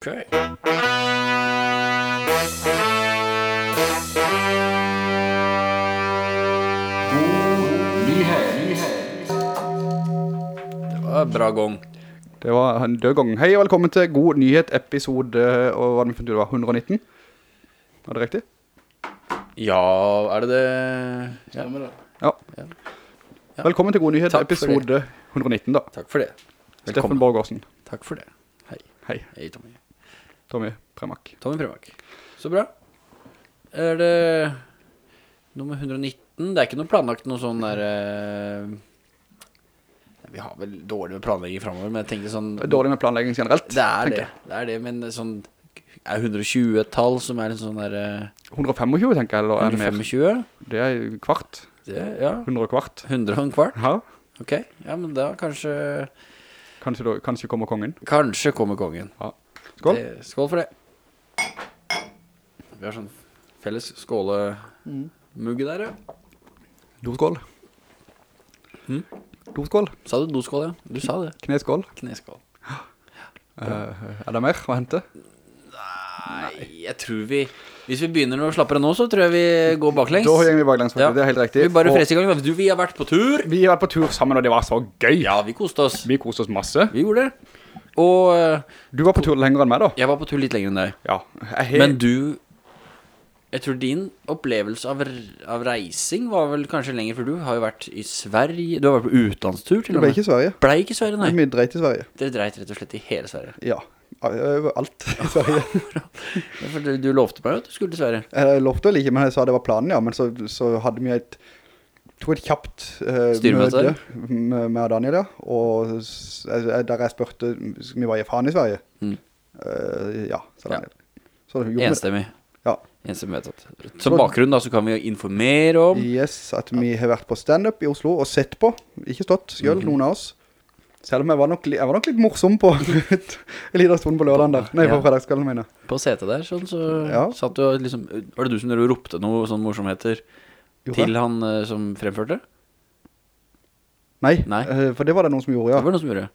Okay. Det var en bra gang. Det var en død gang. Hei og velkommen til God Nyhet episode, og hva funnet det var, 119? Var det riktig? Ja, er det det? Ja. Ja. Ja. Velkommen til God Nyhet Takk episode 119 da. Takk for det. Steffen Borgårdsen. Takk for det. Hei. Hei, Hei, Tommy. Tommy Premak. Tommy Premak. Så bra. Er det nummer 119? Det er ikke noe planlagt noe sånn der... eh, Vi har vel dårlig med planlegging fremover, men jeg tenkte sånn... Det er Dårlig med planlegging generelt. Det er tenker det. jeg. Det er det, men sånn... Er 120 et tall som er en sånn der... eh, 125 tenker jeg, eller er det mer? 125? Det er kvart. Det, ja. 100 kvart. 100 og en kvart? Ja, Ok, ja, men da kanskje... kanskje, da, kanskje kommer kongen. Kanskje kommer kongen. Ja. Skål. Det, skål for det. Vi har sånn felles skålemugge der, ja. Doskål. Hm? Doskål. Sa du doskål, ja? Du sa det. Kneskål. Kneskål. Uh, er det mer å hente? Nei, jeg tror vi... Hvis vi begynner å slappe det nå, så tror jeg vi går baklengs. Da går vi baklengs. Ja. Det er helt riktig. Vi bare freser i gang. Du, vi har vært på tur. vi har vært på tur sammen, og det var så gøy. Ja, vi koste oss. Vi koste oss masse. Vi gjorde det. Og eh, Du var på tur lenger enn meg da. jeg var på tur litt lenger enn deg. Ja. Jeg Men du Jeg tror din opplevelse av, av reising var vel kanskje lenger For du har jo vært i Sverige Du har vært på utlandstur til og ble ikke i Sverige. Ble ikke i Sverige, nei Vi dreit i Sverige. Dere dreit rett og slett i hele Sverige Ja. alt i Sverige. Du, du lovte meg jo at du skulle til Sverige Jeg lovte vel ikke, men jeg sa det var planen, ja. Men så, så hadde vi et, to et kjapt uh, møte med, med Daniel, ja. Og der jeg spørte, vi var i faen i Sverige? Mm. Uh, ja, sa Ja. Så. Enstemmig Ja. Enstemmig vedtatt Som bakgrunn da så kan vi jo informere om Yes, at vi har vært på stand-up i Oslo og sett på, ikke stått selv, mm -hmm. noen av oss. Selv om jeg var nok, jeg var nok litt morsom på en liten stund på lørdagen der. Nei, på Ja. fredagskvelden mine. På setet der sånn så Ja. satt du liksom Var det du som ropte noe sånn morsomheter Gjorde Til han eh, som fremførte? Nei, Nei. eh, for det var det noen som gjorde, Det ja. var noe som gjorde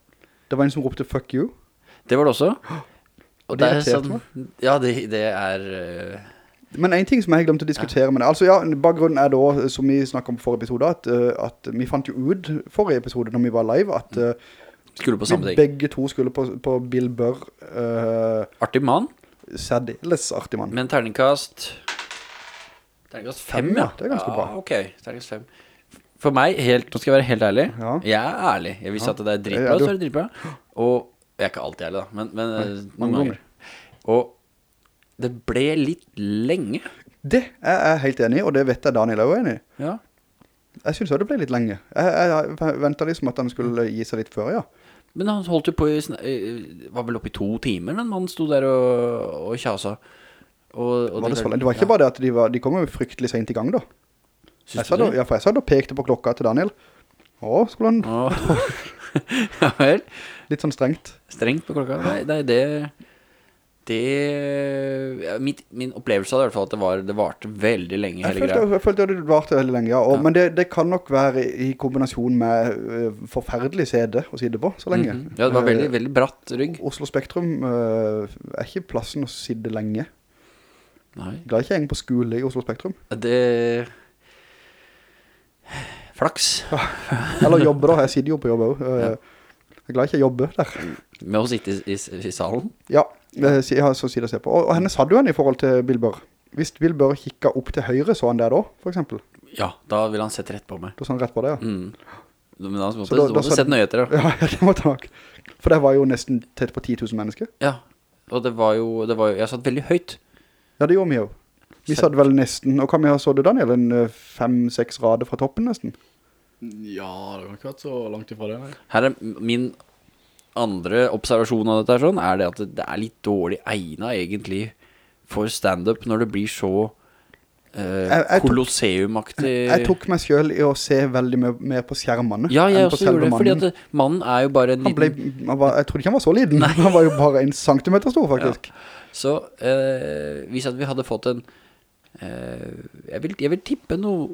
Det var en som ropte 'fuck you'. Det var det også Og det er irriterte sånn, Ja, det, det er eh, Men en ting som jeg glemte å diskutere med deg, altså ja, bakgrunnen er da, som vi snakket om på forrige episode, at, eh, at vi fant jo ut forrige episode når vi var live, at eh, Skulle på samme vi ting begge to skulle på, på Bill Burr, uh, Artig mann særdeles artig mann. Men terningkast Terningkast fem, ja det er ganske ja, bra. ok, terningkast fem For meg, helt, nå skal jeg være helt ærlig Ja. Jeg er ærlig Jeg visste Ja. at det er dritbra, så er det dritbra Og jeg er ikke alltid ærlig da Men, men Nei, mange noen ganger Og det ble litt lenge Det er jeg helt enig i, og det vet jeg Daniel er enig i. Ja Jeg synes også det ble litt lenge. Jeg, jeg, jeg ventet liksom at han skulle gi seg litt før, ja. Men han holdt jo på i, eh, Var vel oppe i to timer men han sto der og, og kjasa og, og Var det, sånn? det var ikke bare det at de, var, de kom jo fryktelig sent i gang da. Jeg sa da, ja, for jeg sa da pekte på klokka til Daniel. Å, skulle han Åh. ja vel litt sånn strengt. Strengt på klokka Nei, nei det Det ja, mitt, Min opplevelse av det i hvert fall At det, var, det varte veldig lenge Jeg følte, greia jeg følte at det varte veldig lenge, ja. Og, Ja. Men det, det kan nok være i kombinasjon med uh, forferdelig CD å sitte på så lenge. Mhm. Ja, det var veldig, Eh, veldig bratt rygg Oslo Spektrum uh, er ikke plassen å sitte lenge. Nei Glad ikke jeg på skole i Oslo Spektrum. Det Flaks Eller jobbe da, jeg sitter jo på jobb også. Jeg er glad ikke jeg jobber der. Med å sitte i, i, i salen Ja, jeg har ja, så å se på. Og, og henne hadde jo han i forhold til Bilbør. Hvis Bilbør kikket opp til høyre, så han der da, for eksempel. Ja, da ville han sett rett på meg Da så han rett på det, ja. mm. Men da måtte da- du da måtte sett nyheter da. Ja, ja, det måtte han nok. For det var jo nesten tett på 10 000 mennesker. Ja Og det var jo, det var jo Jeg satt veldig høyt Ja, det gjorde vi jo. Vi satt vel nesten, og kan vi ha så det, Daniel? En eh, fem-seks rader fra toppen nesten. Ja, det har ikke vært så langt ifra det, nei. Her er min andre observasjon av dette her sånn, er det at det er litt dårlig egnet egentlig for stand-up når det blir så eh, Jeg- jeg tok- Jeg tok meg selv i å se veldig mer, mer på skjermene. Ja, jeg enn på også gjorde det, selve fordi mannen. at mannen er jo bare en Han ble, liten... han var, jeg trodde ikke han var så liten. Han var jo bare en centimeter stor, faktisk. Så eh, hvis vi hadde fått en... Eh, jeg, vil, jeg vil tippe noe,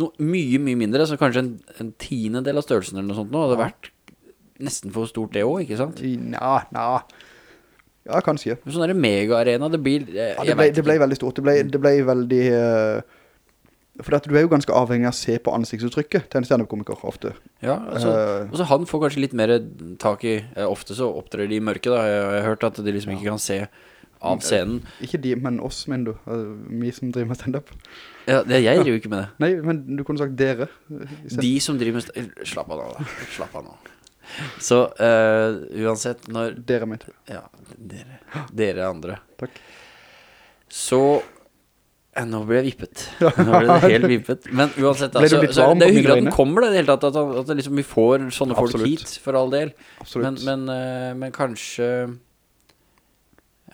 noe mye, mye mindre, så kanskje en, en tiendedel av størrelsen eller noe sånt nå, hadde vært nesten for stort det også, ikke sant? Ja, nja. Ja, kanskje. Sånn der mega-arena, det blir... eh, Ja, det, ble, det ble veldig stort. Det ble, det ble veldig... eh, for du er jo ganske avhengig av å se på ansiktsuttrykket til en stand-up-komiker ofte. Ja, altså, uh, og så han får kanskje litt mer tak i... eh, Ofte så opptrer de i mørket da. Jeg, har hørt at de liksom ikke kan se av scenen. Ikke de, men oss, mener du. Eh, vi som driver med stand-up. Ja, det, jeg driver jo ikke med det. Nei, men du kunne sagt dere. eh. De som driver med... stand-up, Slapp av nå da. Slapp av nå. Så uh, uansett når... Dere du. Ja, dere, dere andre. Takk. Så Nå ble jeg vippet. Nå ble det helt vippet. Men uansett, da, så, så det er hyggelig at den kommer, det tatt. At, at liksom, vi får sånne folk Absolutt. hit, for all del. Men, men, eh, men kanskje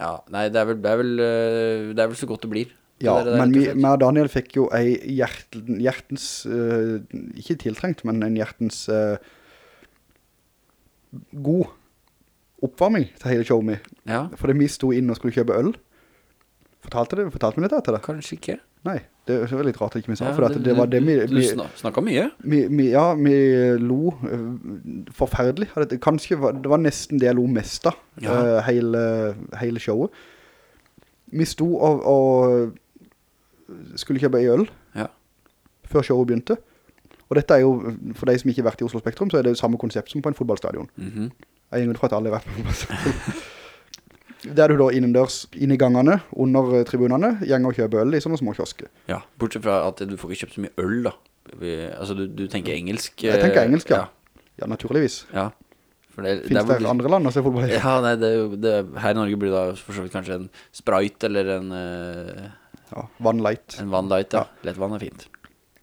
Ja, nei, det er vel, det er vel, eh, det er vel så godt det blir. Ja, Det men vi, meg og Daniel fikk jo ei hjerten, hjertens, eh, ikke tiltrengt, men en hjertens uh, god oppvarming til hele showet min Ja, Fordi vi sto inn og skulle kjøpe øl. Fortalte, det, fortalte vi dette til deg? kanskje ikke. Nei, det var litt rart at ikke vi sa, Ja, for det, det, var det vi, Du vi, sna- snakket mye. vi, vi, ja, vi lo eh, forferdelig. Det, kanskje var, det var nesten det jeg lo mest av, Ja. eh, hele, hele showet. Vi sto og, og skulle kjøpe i øl Ja. før showet begynte. Og dette er jo, for de som ikke har vært i Oslo Spektrum, så er det jo samme konsept som på en fotballstadion. Mhm. Jeg går ut fra at alle har vært på en fotballstadion. Der er du da innendørs, inn i gangene, under eh, tribunene, gjenger og kjøper øl i sånne små kiosker. Ja, bortsett fra at du får ikke kjøpt så mye øl, da. Vi, altså, du, du tenker engelsk. Jeg tenker eh, engelsk, ja. Ja, Ja, naturligvis. ja. For det, Finnes det, det andre land å se fotball i? Ja, nei, det det, Her i Norge blir det da for kanskje en Sprite eller en, Uh, Ja, Van Light. en Van Light. Ja. Lettvann er fint.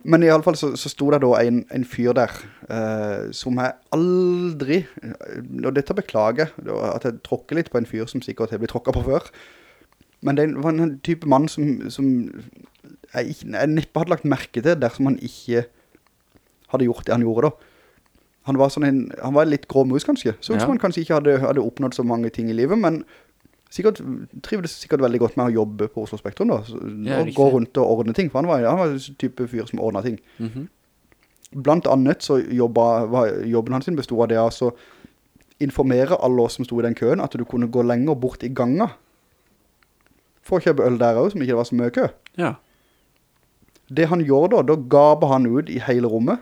Men i alle fall så, så sto det da en, en fyr der eh, som jeg aldri, og dette beklager at jeg tråkker litt på en fyr som sikkert har blitt tråkket på før. Men det var en type mann som, som jeg, ikke, jeg neppe hadde lagt merke til dersom han ikke hadde gjort det han gjorde da. Han var, sånn en, han var litt grå mus kanskje, så Ja. som han kanskje ikke hadde, hadde oppnådd så mange ting i livet, men sikkert, trivdes sikkert veldig godt med å jobbe på Oslo Spektrum da, Ja, og gå rundt og ordne ting, for han var, han var en type fyr som ordnet ting. Mhm. Blant annet så jobba, var, jobben hans sin bestod av det altså informere alle oss som stod i den køen at du kunne gå lenger bort i ganga for å kjøpe øl der også, som ikke det var så mye kø. Ja. Det han gjorde da, da gaber han ut i hele rommet.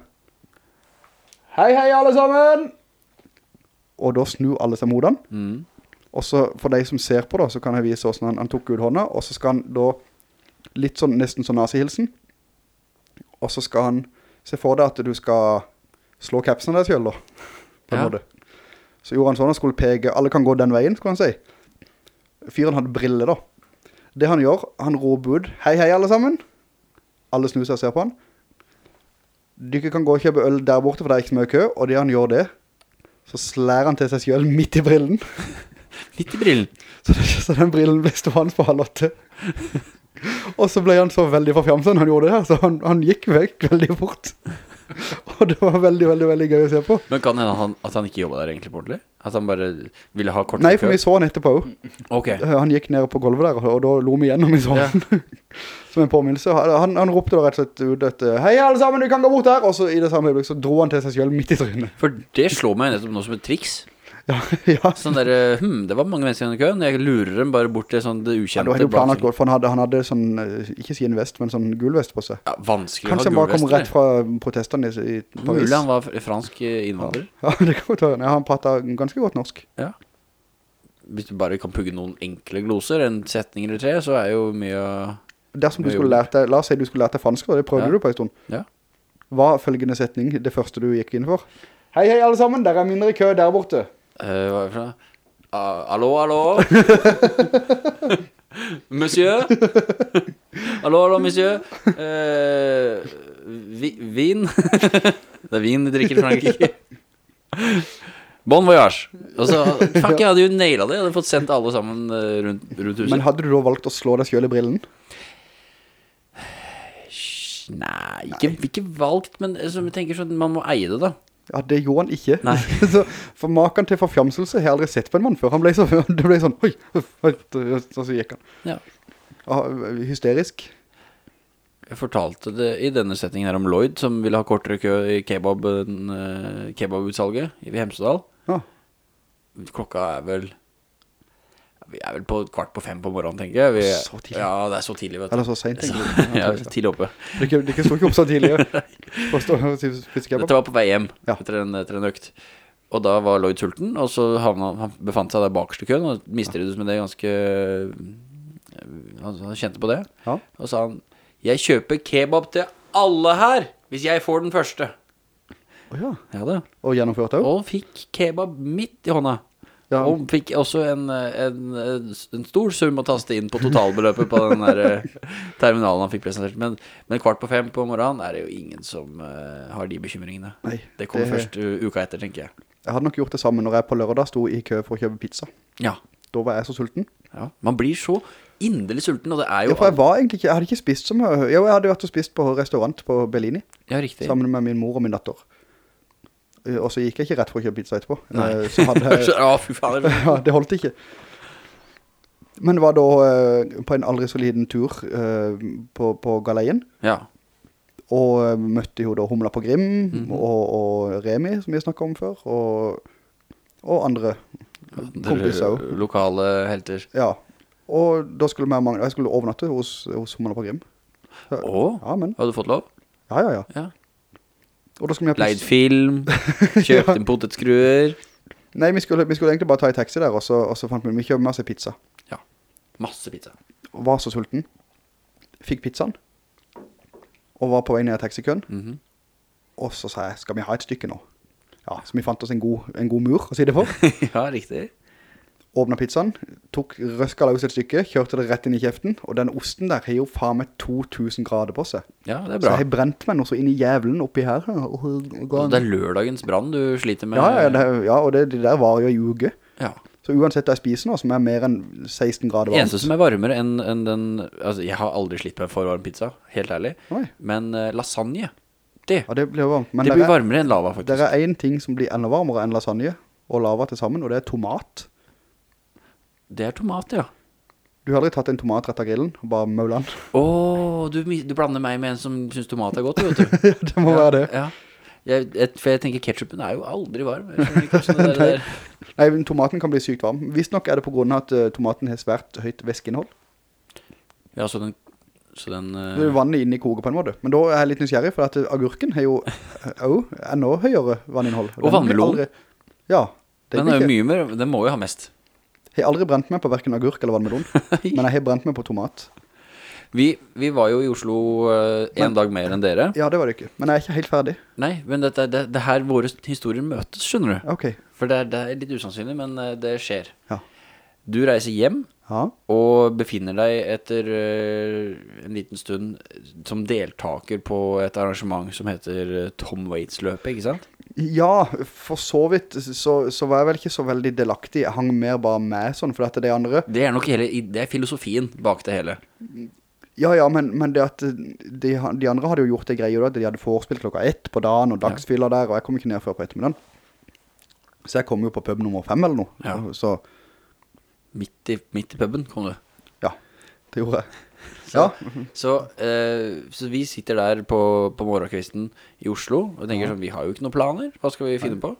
Hei, hei alle sammen! Og da snur alle seg mot han. Mhm. Og så for de som ser på da, så kan jeg vise hvordan han, han tok ut hånda, og så skal han da litt sånn, nesten sånn nazihilsen. Og så skal han se for deg at du skal slå kapsen av deg selv da, på en Ja. måte. Så gjorde han sånn, han skulle pege, alle kan gå den veien, skulle han si. Fyren hadde briller da. Det han gjør, han roper ut, hei hei alle sammen. Alle snur seg og ser på han. Dere kan gå og kjøpe øl der borte, for det er ikke så mye kø, og det han gjør det, så slær han til seg selv midt i brillen. Midt i brillen. Så, det, så den brillen ble stående på halv åtte. Og så ble han så veldig forfjamset når han gjorde det her, så han, han gikk vekk veldig fort. Og det var veldig, veldig, veldig gøy å se på. Men kan hende han, at han ikke jobbet der egentlig på ordentlig? At han bare ville ha kort Nei, for vi så han etterpå jo. Ok. Han gikk ned på gulvet der, og da lo vi igjennom i sånn så Ja. Som en påminnelse. Han, han ropte da rett og slett ut et, hei alle sammen, du kan gå bort her. Og så i det samme øyeblikk så dro han til seg selv midt i trynet. For det slår meg nettopp nå som et triks. Ja, ja. Sånn der, hm, det var mange mennesker i køen. Jeg lurer dem bare bort til sånn det Ja, ukjente. var jo planlagt godt, for han hadde, han hadde sånn, eh, ikke sin vest, men sånn gul vest på seg. Ja, vanskelig Kanskje han bare kom rett fra protestene i? Paris. Mulig han var fransk innvandrer. Ja, det kan godt ta Ja, han pratet ganske godt norsk. Ja. Hvis du bare kan pugge noen enkle gloser, en setning eller tre, så er jo mye Dersom du skulle lært deg, la oss si du skulle lært deg fransk, det prøvde du på en stund. Ja. Hva følgende setning, det første du gikk inn for? Hei, hei alle sammen, der er mindre kø der borte. Eh, hva er det for noe? Ah, Hallo, hallo? monsieur? hallo, hallo, monsieur? Eh, vi, vin? det er vin de drikker i Frankrike. Bon voyage. Og så, fuck, jeg hadde jo nailet det. Jeg hadde fått sendt alle sammen eh, rundt, rundt huset. Men hadde du da valgt å slå deg selv i brillen? Nei, ikke, ikke valgt, men altså, jeg tenker sånn, man må eie det da. Ja, det gjorde han ikke. Nei. så, for maken til forfjamselse har jeg aldri sett på en mann før. Han ble så, det ble sånn, oi, så, så gikk han. Ja. Og, hysterisk. Jeg fortalte det i denne setningen her om Lloyd, som ville ha kortere kø i kebab, eh, kebabutsalget i Hemsedal. Ja. Klokka er vel Vi er vel på kvart på fem på morgenen, tenker jeg. Vi, Så tidlig. Ja, det er så tidlig, vet du. Eller så sent, egentlig. Ja, tidlig oppe. Du det ikke stod ikke opp så tidlig. Og stå. Dette var på vei hjem Ja. etter, en, etter en økt. Og da var Lloyd sulten, og så havna, han befant seg der bakste køen, og mistrivdes med det ganske Han, han kjente på det. Ja. Og sa han Jeg kjøper kebab til alle her, hvis jeg får den første. Åja ja. Ja da. Og gjennomførte også. Og fikk kebab midt i hånda. Ja. Og fikk også en, en, en stor sum å taste inn på totalbeløpet på den der eh, terminalen han fikk presentert. Men, men kvart på fem på morgenen er det jo ingen som eh, har de bekymringene. Nei, Det kommer det- først uh, uka etter, tenker jeg. Jeg hadde nok gjort det samme når jeg på lørdag sto i kø for å kjøpe pizza. Ja. Da var jeg så sulten. ja. Man blir så inderlig sulten, og det er Ja, jo for jeg var egentlig ikke, jeg hadde ikke spist så mye. Jo, jeg hadde vært og spist på restaurant på Bellini, Ja, riktig. sammen med min mor og min datter. Eh, Og så gikk jeg ikke rett for å kjøpe pizza etterpå. Nei. Eh, hadde Ja, fy faen. ja, det holdt ikke. Men var da eh, på en aldri så liten tur på, på Galeien, Ja. og møtte jo da Humla på Grim, Mhm. og, og Remi, som vi snakket om før, og, og andre kompiser også. Lokale helter. Ja, og da skulle mange, jeg skulle overnatte hos, hos Humla på Grim. Åh, Ja, men, har du fått lov? ja, ja, ja. Ja. Og da skulle vi ha Leid film, kjøpt en potetskruer. Nei, vi skulle, vi skulle egentlig bare ta i taxi der, og så, og så fant vi, vi kjøpte masse pizza. Ja, masse pizza. Og Var så sulten. Fikk pizzaen. Og var på vei ned i taxikøen. Mhm. Og så sa jeg, skal vi ha et stykke nå? Ja, så vi fant oss en god, en god mur å si det for. ja, riktig. Åpnet pizzaen, tok røska løs et stykke, kjørte det rett inn i kjeften, og den osten der har jo faen meg 2000 grader på seg. Ja, det er bra. Så jeg har brent meg noe så inn i jævlen oppi her. Og, og, det er lørdagens brand du sliter med. ja, ja, det, ja, og det, det der var jo i uke. Ja. Så uansett jeg spiser nå, som er mer enn 16 grader varmt. Eneste som er varmere enn enn den Altså, jeg har aldri slitt med for varm pizza, helt ærlig. Oi. Men uh, lasagne, det, Ja, det blir varmt. Men det blir er, varmere enn lava, faktisk. det er en ting som blir enda varmere enn lasagne og lava til sammen, og det er tomat. Det er tomat, ja. Du har aldri tatt en tomat rett av grillen, og bare maulet den. Åh, du, du blander meg med en som synes tomat er godt, vet du. det må være det. Ja. Jeg, et, for jeg tenker ketchupen er jo aldri varm. Der, Nei, men tomaten kan bli sykt varm. Visst nok er det på grunn av at uh, tomaten har svært høyt væskeinnhold. Ja, så den, så den uh... Det er vannet inne i koget på en måte. Men da er jeg litt nysgjerrig, for at eh, agurken har jo også enda høyere vanninnhold. Og Den vannmelon. Ja. Den er jo mye mer, den må jo ha mest. Jeg har aldri brent meg på hverken agurk eller vannmelon, men jeg har brent meg på tomat. Vi, vi var jo i Oslo en en dag mer enn dere. Ja, det var det ikke. Men jeg er ikke helt ferdig. Nei, men det, det, det her våre historier møtes, skjønner du. Ok. For det det er litt usannsynlig, men eh, det skjer. Ja. Du reiser hjem Ja. og befinner deg etter eh, en liten stund som deltaker på et arrangement som heter eh, Tom Waits-løpet, ikke sant? Ja, for så vidt så, så var jeg vel ikke så veldig delaktig. Jeg hang mer bare med sånn, for dette det andre... Det er nok hele, det er filosofien bak det hele. Ja, ja, men, men det at de, de andre hadde jo gjort det greia da, de hadde forspilt klokka ett på dagen og dagsfyller der, og jeg kom ikke ned før på ettermiddagen. Så jeg kom jo på pub nummer fem eller noe. Ja. Så Midt i, midt i puben kom du. ja, det gjorde jeg. Så, Ja, så, eh, så vi sitter der på, på morgenkvisten i Oslo og tenker sånn, vi har jo ikke noen planer, hva skal vi finne på?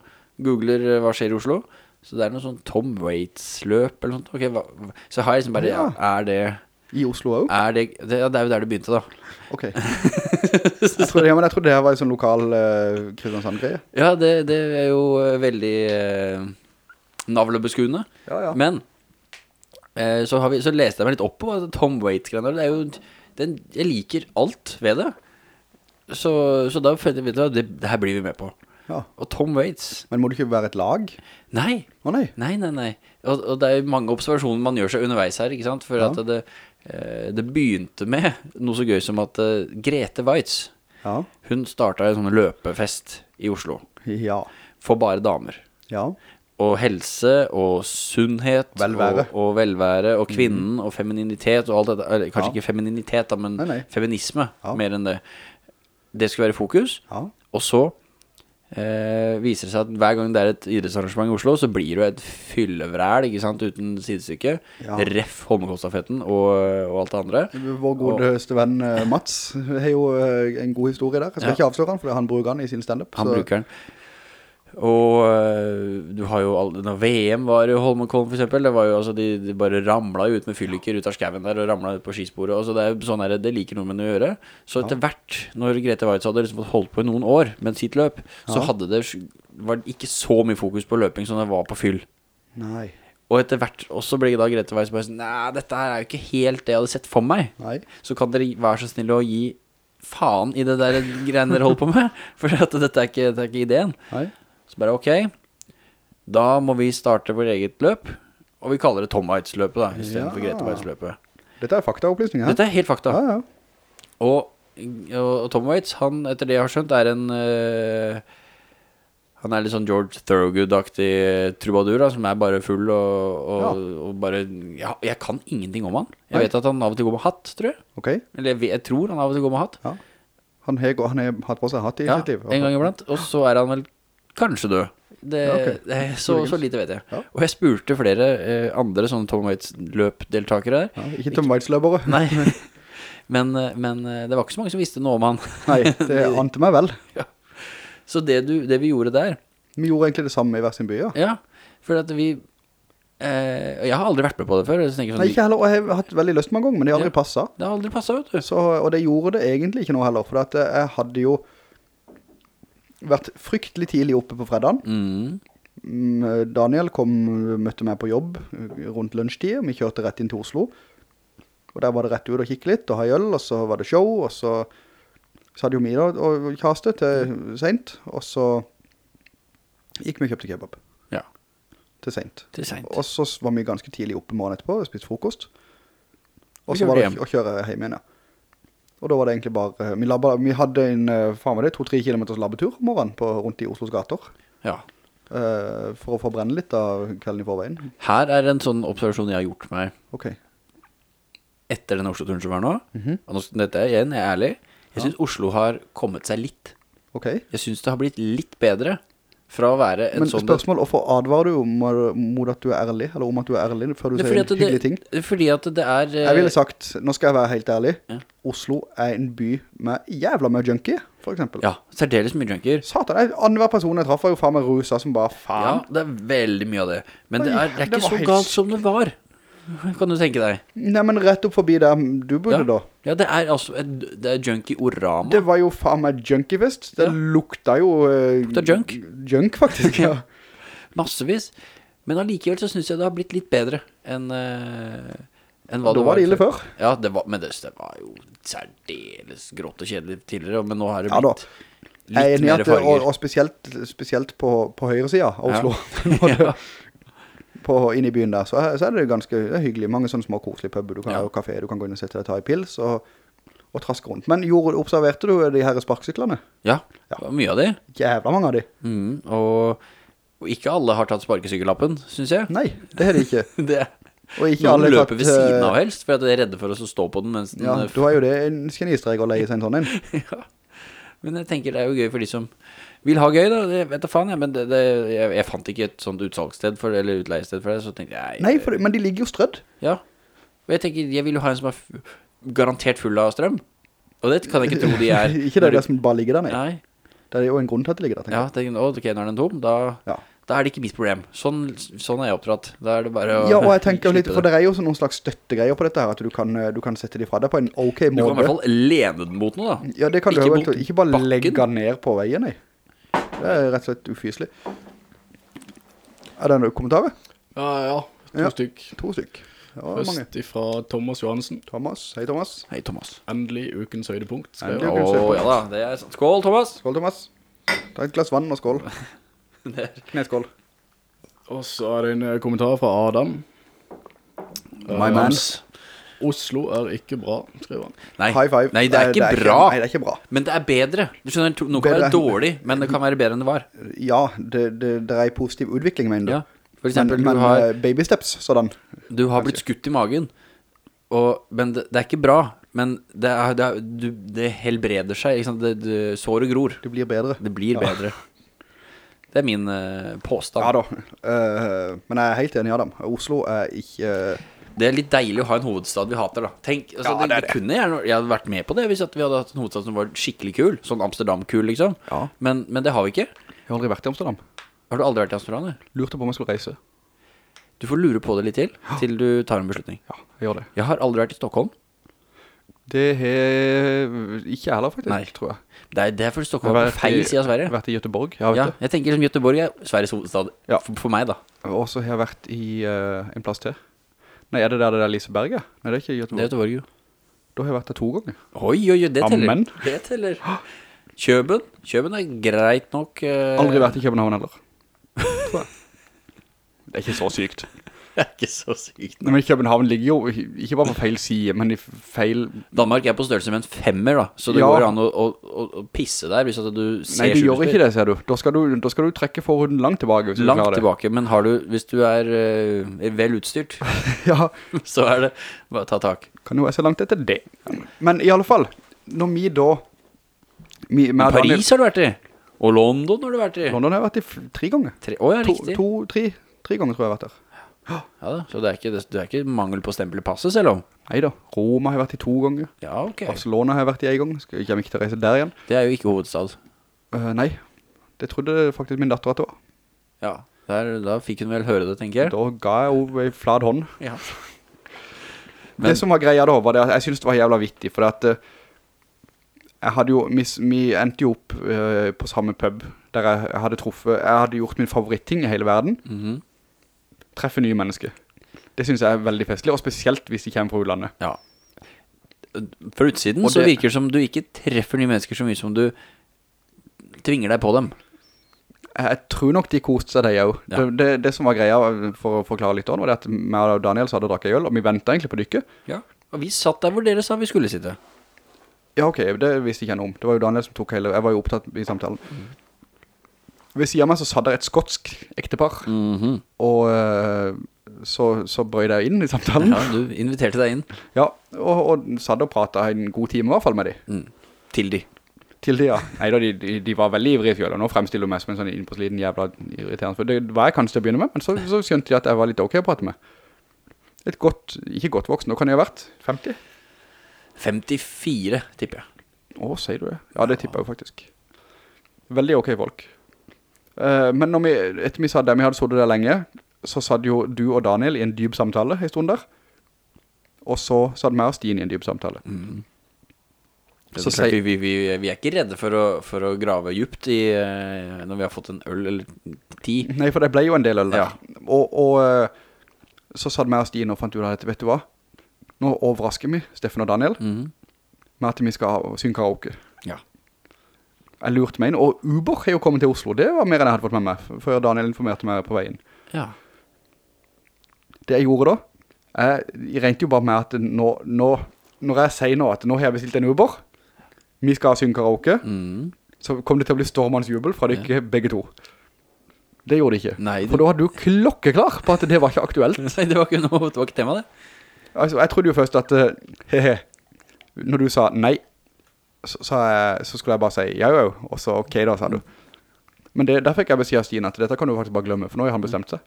Googler eh, hva skjer i Oslo, så det er noe sånn Tom Waits-løp eller noe sånt. Ok, hva, så har jeg liksom bare, ja, Ja. er det, i Oslo også. er det, det, ja, det er jo der det begynte da. Ok. Jeg tror ja, men jeg tror det her var en sånn lokal uh, Kristiansand-greie. Ja, det, det er jo eh, veldig uh, navlebeskuende. Ja, ja. Men så, har vi, så leste jeg meg litt opp på Tom Waits-greiene. Det er jo den, Jeg liker alt ved det. Så, så da følte jeg at det, det her blir vi med på. Ja. Og Tom Waits Men må det ikke være et lag? Nei, Å nei. nei, nei. nei Og, og det er mange observasjoner man gjør seg underveis her, ikke sant? For Ja. at det, eh, det begynte med noe så gøy som at eh, Grete Waitz Ja. Hun starta en sånn løpefest i Oslo Ja. for bare damer. Ja. Og helse og sunnhet Velvære. Og, og velvære og kvinnen og femininitet og alt dette. Eller, kanskje Ja. ikke femininitet, da, men Nei, nei. feminisme Ja. mer enn det. Det skulle være fokus. Ja. Og så eh, viser det seg at hver gang det er et idrettsarrangement i Oslo, så blir det jo et fyllevræl, ikke sant, uten sidestykke. Ref Holmenkollstafetten og, og alt det andre. Vår godeste venn eh, Mats har jo eh, en god historie der. Jeg skal ikke avsløre han, for han bruker han i sin stand-up. Han så- bruker den. Og øh, du har jo all, Når VM var i Holmenkollen, eksempel, det var jo altså de, de bare ramla ut med fylliker ut av skauen der og ramla ut på skisporet. Og så det er sånn her, det liker nordmenn å gjøre. Så etter hvert, når Grete Waitz hadde liksom holdt på i noen år med sitt løp, så hadde det var det ikke så mye fokus på løping som det var på fyll. Nei. Og etter hvert også ble da Grete Weiss bare sånn Nei, dette her er jo ikke helt det jeg hadde sett for meg. Nei. Så kan dere være så snille å gi faen i det der greiene dere holder på med. For dette er ikke, dette er ikke ideen. Nei. Så bare ok, da må vi starte vårt eget løp. Og vi kaller det Tom Waitz-løpet, da, istedenfor Ja. Grete Waitz-løpet. Dette er faktaopplysninger. Dette er helt fakta. Ja, ja. Og, og Tom Waits, han, etter det jeg har skjønt, er en øh, Han er litt sånn George Thorogood-aktig trubadur, da, som er bare full og, og, Ja. og bare ja, Jeg kan ingenting om han. Jeg Nei. vet at han av og til går med hatt, tror jeg. Ok. Eller jeg, vet- jeg tror han av og til går med hatt. Ja. Han har hatt på seg hatt i Ja, sitt liv. en gang iblant. Og så er han vel kanskje død. Det, Ja, okay. det så, så lite vet jeg. Ja. Og jeg spurte flere eh, andre sånne Tom Waits-løpdeltakere der. Ja, ikke Tom Waits-løpere. Nei. Men, eh, men eh, det var ikke så mange som visste noe om han. Nei, det ante meg vel. Så det, du, det vi gjorde der Vi gjorde egentlig det samme i hver sin by, ja. Ja, for at vi eh, Jeg har aldri vært med på det før. sånn, Nei, ikke heller, og jeg har hatt veldig lyst mange ganger, men det har aldri Ja. passet. Det har aldri passet, vet du. Så, og det gjorde det egentlig ikke noe heller, for at jeg hadde jo vært fryktelig tidlig oppe på fredagen. Mm. Mm, Daniel kom, møtte meg på jobb rundt lunsjtid, vi kjørte rett inn til Oslo. Og der var det rett ut og kikke litt, og ha øl, og så var det show, og så, hadde jo vi da og kastet til sent, og så gikk vi og kjøpte kebab Ja, til sent. til sent. Og så var vi ganske tidlig oppe morgenen etterpå og spiste frokost. Og så var det å kjøre hjem igjen, ja. Og da var det egentlig bare, vi, labba, vi hadde en, eh, faen var det, to-tre kilometers labbetur om morgenen på, rundt i Oslos gater. Ja. Uh, for å få brenne litt av kvelden i forveien. Her er en sånn observasjon jeg har gjort meg Ok. etter den Oslo-turen som var nå. Mhm. Og nå, dette igjen, jeg er ærlig. Jeg synes Oslo har kommet seg litt. Ok. Jeg synes det har blitt litt bedre fra å være en Men sånn... spørsmål, hvorfor advarer du om, mot at du er ærlig, eller om at du er ærlig før du er sier hyggelige ting? fordi at det er... eh, Jeg ville sagt, nå skal jeg være helt ærlig, Ja. Oslo er en by med jævla mye junkie, for eksempel. Ja, særdeles mye junkier. Satan, jeg- annenhver person jeg traff var jo faen meg rusa som bare Ja, det er veldig mye av det. Men det er, det er ikke det så galt som det var. Kan du tenke deg? Nei, men rett opp forbi der du bodde Ja. da. Ja, det er altså et, Det er junkie-orama. Det var jo faen meg junkiefest. Det Ja. lukta jo... Uh, Lukta junk. Junk, faktisk, ja. Massevis. Men allikevel så synes jeg det har blitt litt bedre enn Uh, Da var det ille før. Ja, det var, men det, det var jo særdeles grått og kjedelig tidligere, men nå har det blitt er litt mer farger. og, og spesielt, spesielt på, på høyre siden av Ja. Ja. På, inn i byen der, så, er- så er det ganske det er hyggelig. Mange sånne små koselige puber. Du kan Ja. ha kafé, du kan gå inn og sette deg og ta i pils og, og traske rundt. Men gjorde, observerte du de her sparksyklene? Ja, var mye av de. Jævla mange av de. Mm, og, og ikke alle har tatt sparkesykkellappen, synes jeg. Nei, det har de ikke. Det, Og ikke noen alle løper tatt, ved siden eh, av helst, for de er redde for å stå på den mens den Ja, du har jo det en skenistreg å leie seg en sånn inn. ja. Men jeg tenker det er jo gøy for de som vil ha gøy da, det vet da faen jeg, men det, det, jeg, jeg fant ikke et sånt utsalgssted for, eller utleiested for det, så tenkte jeg Nei, for, men de ligger jo strødd. Ja, og jeg tenker, jeg vil jo ha en som er garantert full av strøm, og det kan jeg ikke tro de er. ikke det det de- som bare ligger der, nei. Nei, Det er jo en grunn til at det ligger der, tenker ja, tenker, å, ok, den er tom, da, Ja. da er det ikke mitt problem. Sånn, sånn er jeg oppdratt. Da er det bare å. Ja, og jeg tenker litt, for det er jo sånn noen slags støttegreier på dette her, at du kan, du kan sette de fra deg på en ok måte. Du kan i hvert fall lene den mot noe da. Ja, det kan du Ikke jo ikke, bare legge den ned på veien, nei. Det er rett og slett ufyselig. Er det noen kommentarer? Ja, ja. To Ja. stykk. To stykk. Ja, er mange. Først ifra Thomas Johansen. Thomas, hei Thomas. Hei, Thomas. Endelig ukens høydepunkt. Skal Endelig ukens ukens Åh, høydepunkt. ja da, det er sant. Skål, Thomas! Skål Thomas. Ta et glass vann og skål. Det Kneskål. Og så er det en eh, kommentar fra Adam. My man. Oslo er ikke bra, skriver han. Nei, High five. nei, det er ikke bra. nei, det er ikke bra. Men det er bedre. Du skjønner, noe kan være dårlig, men det kan være bedre enn det var. Ja, det, det, det er en positiv utvikling, mener du. Ja. For eksempel, men, men har, eh, baby steps, sådan. du har blitt skutt i magen, og, men det, det er ikke bra. Men det, er, det, er, du, det helbreder seg, ikke sant? Det, det, såret gror. Det blir bedre. Det blir Ja. bedre. Det er min uh, påstand. Ja da. Uh, men jeg er helt enig, Adam. Oslo er ikke... Det er litt deilig å ha en hovedstad vi hater, da. Tenk, altså, Ja, det, det det kunne gjerne, jeg hadde vært med på det hvis at vi hadde hatt en hovedstad som var skikkelig kul. Sånn Amsterdam-kul, liksom. Ja. Men, men det har vi ikke. Jeg har aldri vært i Amsterdam. Har du aldri vært i Amsterdam? Jeg? Lurte på om jeg skulle reise. Du får lure på det litt til, til du tar en beslutning. Ja, jeg gjør det. Jeg har aldri vært i Stockholm. Det har ikke heller faktisk, Nei. tror jeg. Det er, det er for Stockholm er på feil side av Sverige. Jeg har vært i Göteborg, ja, vet Ja, jeg tenker liksom Göteborg er Sveriges hovedstad. Ja. For, for meg da. Og så har jeg vært i uh, en plass til. Nei, er det der det er Lise Berge? Nei, det er ikke i Det er Göteborg. Göteborg jo. Da har jeg vært der to ganger. Oi, oi, oi, det teller. Amen. Det teller. Kjøben. Kjøben er greit nok. Uh... Aldri vært i København heller. Det er ikke så sykt. Det er ikke så sykt. Nei, Men København ligger jo ikke bare på feil side, men i feil... Danmark er på størrelse med en femmer da, så det Ja. går an å, å, å, pisse der hvis at du ser Nei, du gjør ikke det, ser du. Da skal du, da skal du trekke forhuden langt tilbake. Langt tilbake, men har du, hvis du er eh, vel utstyrt, Ja, så er det bare ta tak. kan jo være så langt etter det. Men i alle fall, når vi da... Vi, Men med Daniel- Paris har du vært i, og London har du vært i. London har jeg vært i tre ganger. Tre, oh, ja, to, tre, tre ganger tror jeg jeg har vært der. Ja da, så det er, ikke, det er ikke mangel på stempel i passet selv om. Neida, Roma har jeg vært i to ganger. Ja, ok. Barcelona har jeg vært i en gang. Skal jeg ikke til å reise der igjen. Det er jo ikke hovedstad. Uh, nei, det trodde faktisk min datter at det var. Ja, der, da fikk hun vel høre det, tenker jeg. Da ga jeg henne en flad hånd. Ja. det som var greia da, var det at jeg synes det var jævla vittig, for at eh, jeg hadde jo, vi, endte jo opp uh, på samme pub, der jeg, jeg hadde truffet, jeg hadde gjort min favoritting i hele verden, Mhm. Treffe nye mennesker. Det synes jeg er veldig festlig, og spesielt hvis de kommer fra utlandet. ja. For utsiden det, så virker det som du ikke treffer nye mennesker så mye som du tvinger deg på dem. Jeg, tror nok de koste seg det jo. Ja. Det, det, det som var greia, for å forklare litt om, var det at meg og Daniel så hadde drakket øl, og vi ventet egentlig på dykket. Ja. Og vi satt der hvor dere sa vi skulle sitte. Ja, ok, det visste ikke jeg noe om. Det var jo Daniel som tok hele, jeg var jo opptatt i samtalen. Ved siden av meg så satt der et skotsk ektepar, Mhm. og eh, så, så brøy jeg inn i samtalen. Ja, du inviterte deg inn Ja, og, og satt og pratet en god time i hvert fall med de. mm. til de. Til de, ja. Nei da, de, de, de var veldig ivrige fjøl og nå fremstiller de meg som en sånn innpåsliten jævla irriterende. For det var jeg kanskje til å begynne med, men så, så skjønte de at jeg var litt ok å prate med. Et godt, ikke godt voksen, nå kan jeg ha vært 50? 54, tipper jeg. Å, sier du det? Ja, det tipper jeg jo faktisk. Veldig ok folk. Eh, men når vi, etter vi satt der, vi hadde sittet der lenge, så satt jo du og Daniel i en dyp samtale en stund der. Og så satt meg og Stine i en dyp samtale. Så Så klart, vi, vi, vi, vi er ikke redde for å, for å grave djupt i, eh, når vi har fått en øl eller ti. Nei, for det ble jo en del øl der. Ja. Og, og eh, så satt meg og Stine og fant ut av dette, vet du hva? Nå overrasker vi Steffen og Daniel mm. med at vi skal synge karaoke. Ja. Jeg lurte meg inn, og Uber har jo kommet til Oslo. Det var mer enn jeg hadde fått med meg, før Daniel informerte meg på veien. Ja. Det jeg gjorde da, jeg, regnet jo bare med at nå, nå, når jeg sier nå at nå har jeg bestilt en Uber, vi skal synge karaoke, mm. så kom det til å bli stormans jubel fra dere begge to. Det gjorde det ikke. Nei, det- For da hadde du klokkeklar på at det var ikke aktuelt. Nei, det var ikke noe, det var ikke tema det. Altså, jeg trodde jo først at, eh, he-he, når du sa nei, så, så, jeg, så skulle jeg bare si ja, jo, og så ok da, sa du. Men det, der fikk jeg beskjed av Stine at dette kan du faktisk bare glemme, for nå har han bestemt seg.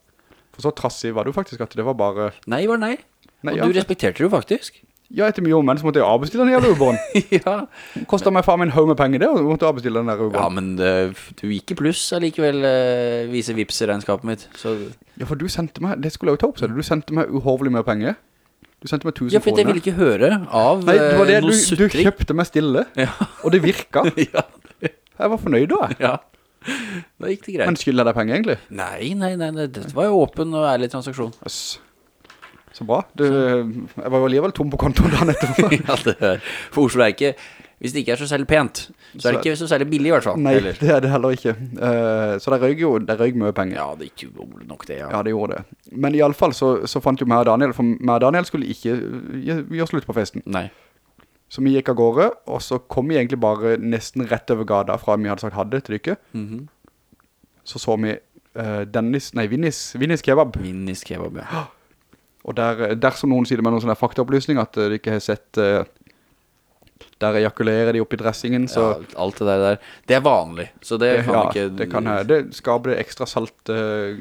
For så trassig var du faktisk at det var bare, Nei var nei. Nei, og ja, du respekterte det jo faktisk. ja, etter mye om, men så måtte jeg avbestille den jævla Uberen. ja. Kostet meg faen min høy med penger det, og måtte avbestille den der Ja, men det, du gikk i pluss allikevel, uh, viser vips i regnskapet mitt. Så, Ja, for du sendte meg, det skulle jeg jo ta opp, så du sendte meg uhorvelig mer penger. Du sendte meg tusen ja, for jeg kroner. ville ikke høre av Nei, det var det, eh, du, du kjøpte meg stille, Ja. og det virket. ja. Jeg var fornøyd da. ja. Da gikk det greit. Men skylder jeg deg penger egentlig? Nei, nei, nei, nei, dette var jo åpen og ærlig transaksjon. Yes. Så bra. Du, jeg var jo alligevel tom på kontoen da nettopp. ja, det er. For Oslo er ikke, hvis det ikke er så særlig pent, så er det ikke så særlig billig i hvert fall. Nei, heller. det er det heller ikke. Uh, så det røyg jo, det røyg mye penger. Ja, det gikk jo nok det, ja. Ja, det gjorde det. Men i alle fall så, så fant jo meg og Daniel, for meg og Daniel skulle ikke gjøre gjøre slutt på festen. Nei. Så vi gikk av gårde, og så kom vi egentlig bare nesten rett over gada fra vi hadde sagt hadde til dykket. -hmm. Så så vi uh, Dennis, nei, Vinnis, Vinnis Kebab. Vinnis kebab, ja. Og der, dersom noen sier det med noen sånne faktaopplysning at eh, de ikke har sett eh, Der ejakulerer de opp i dressingen, så ja. Alt det der, der. Det er vanlig, så det, det, kan ja, ikke... det kan. Det skaper det ekstra salt uh,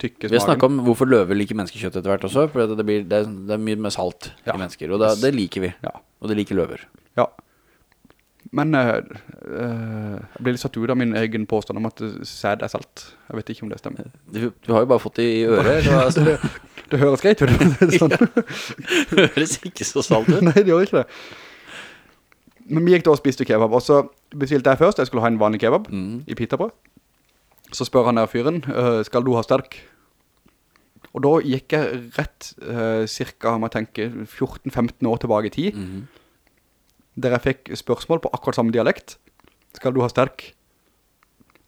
tykke Vi har snakket om hvorfor løver liker menneskekjøtt etter hvert også, for det, blir, det, er, det er mye mer salt Ja. i mennesker, og det, det liker vi. Ja. Og det liker løver. Ja. Men eh, jeg blir litt satt ut av min egen påstand om at sæd er salt. Jeg vet ikke om det stemmer. Du, du har jo bare fått det i øret? Altså, Det høres greit ut. sånn. det høres ikke så salt ut. Nei, det gjør ikke det. Men vi gikk da og spiste kebab, og så bestilte jeg først, jeg skulle ha en vanlig kebab Mm. i pitabrød. Så spør han der fyren, «Øh, skal du ha sterk? Og da gikk jeg rett, uh, cirka, må jeg tenke, 14-15 år tilbake i tid, mm. der jeg fikk spørsmål på akkurat samme dialekt. Skal du ha sterk?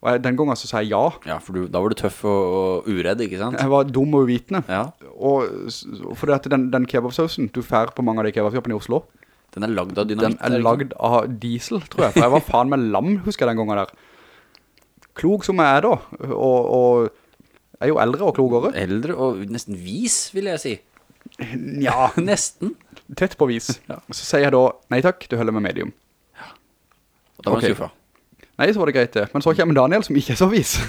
Og jeg, den gangen så sa jeg ja. Ja, for du, da var du tøff og, og uredd, ikke sant? Jeg var dum og uvitende. Ja, Og for det at den, den kebabsausen du fær på mange av de kebabsjappene i Oslo, den er lagd av Den er lagd av diesel, tror jeg. For jeg var faen med lam, husker jeg den gangen der. Klok som jeg er da, og, og jeg er jo eldre og klogere. Eldre og nesten vis, vil jeg si. Ja, Nesten. tett på vis. Så sier jeg da, nei takk, du holder med medium. Og da var okay. skuffa. Nei, så var det greit det. Men så kommer Daniel, som ikke er så vis.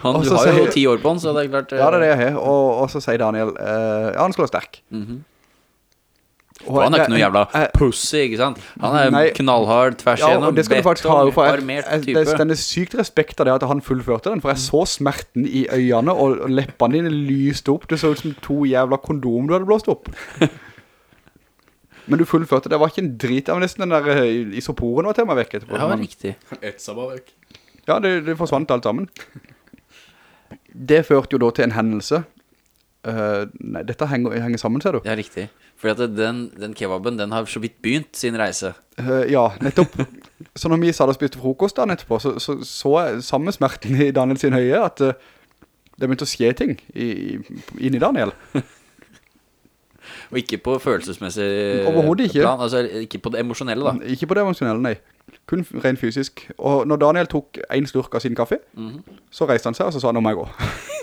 Han, du har jo ti år på han, så det er klart Ja, det er det jeg har. Og, og så sier Daniel, uh, ja, han skal være sterk. Og For han er ikke noe jævla pussy, ikke sant? Han er Nei. knallhard, tvers Ja, igjennom, og det skal du faktisk ha for jeg, jeg, det, den er sykt respekt av det at han fullførte den, for jeg så smerten i øynene, og, leppene dine lyste opp, det så ut som to jævla kondom du hadde blåst opp. Men du fullførte, det var ikke en drit av nesten den der eh, isoporen var til meg vekk etterpå. Ja, var riktig. Etsa bare vekk. Ja, det, det forsvant alt sammen. Det førte jo da til en hendelse. Eh, nei, dette henger, henger sammen, ser du. Ja, riktig. Fordi at den, den kebaben, den har så vidt begynt sin reise. uh, ja, nettopp. Så når vi satt og spiste frokost da nettopp så så, så samme smerten i Daniel sin høye, at uh, det begynte å skje ting i, i, inni Daniel. Og ikke på følelsesmessig Overhovedet ikke. plan, altså ikke på det emosjonelle da. Ikke på det emosjonelle, nei. Kun rent fysisk. Og når Daniel tok en slurk av sin kaffe, så reiste han seg, og så sa han, nå må jeg gå.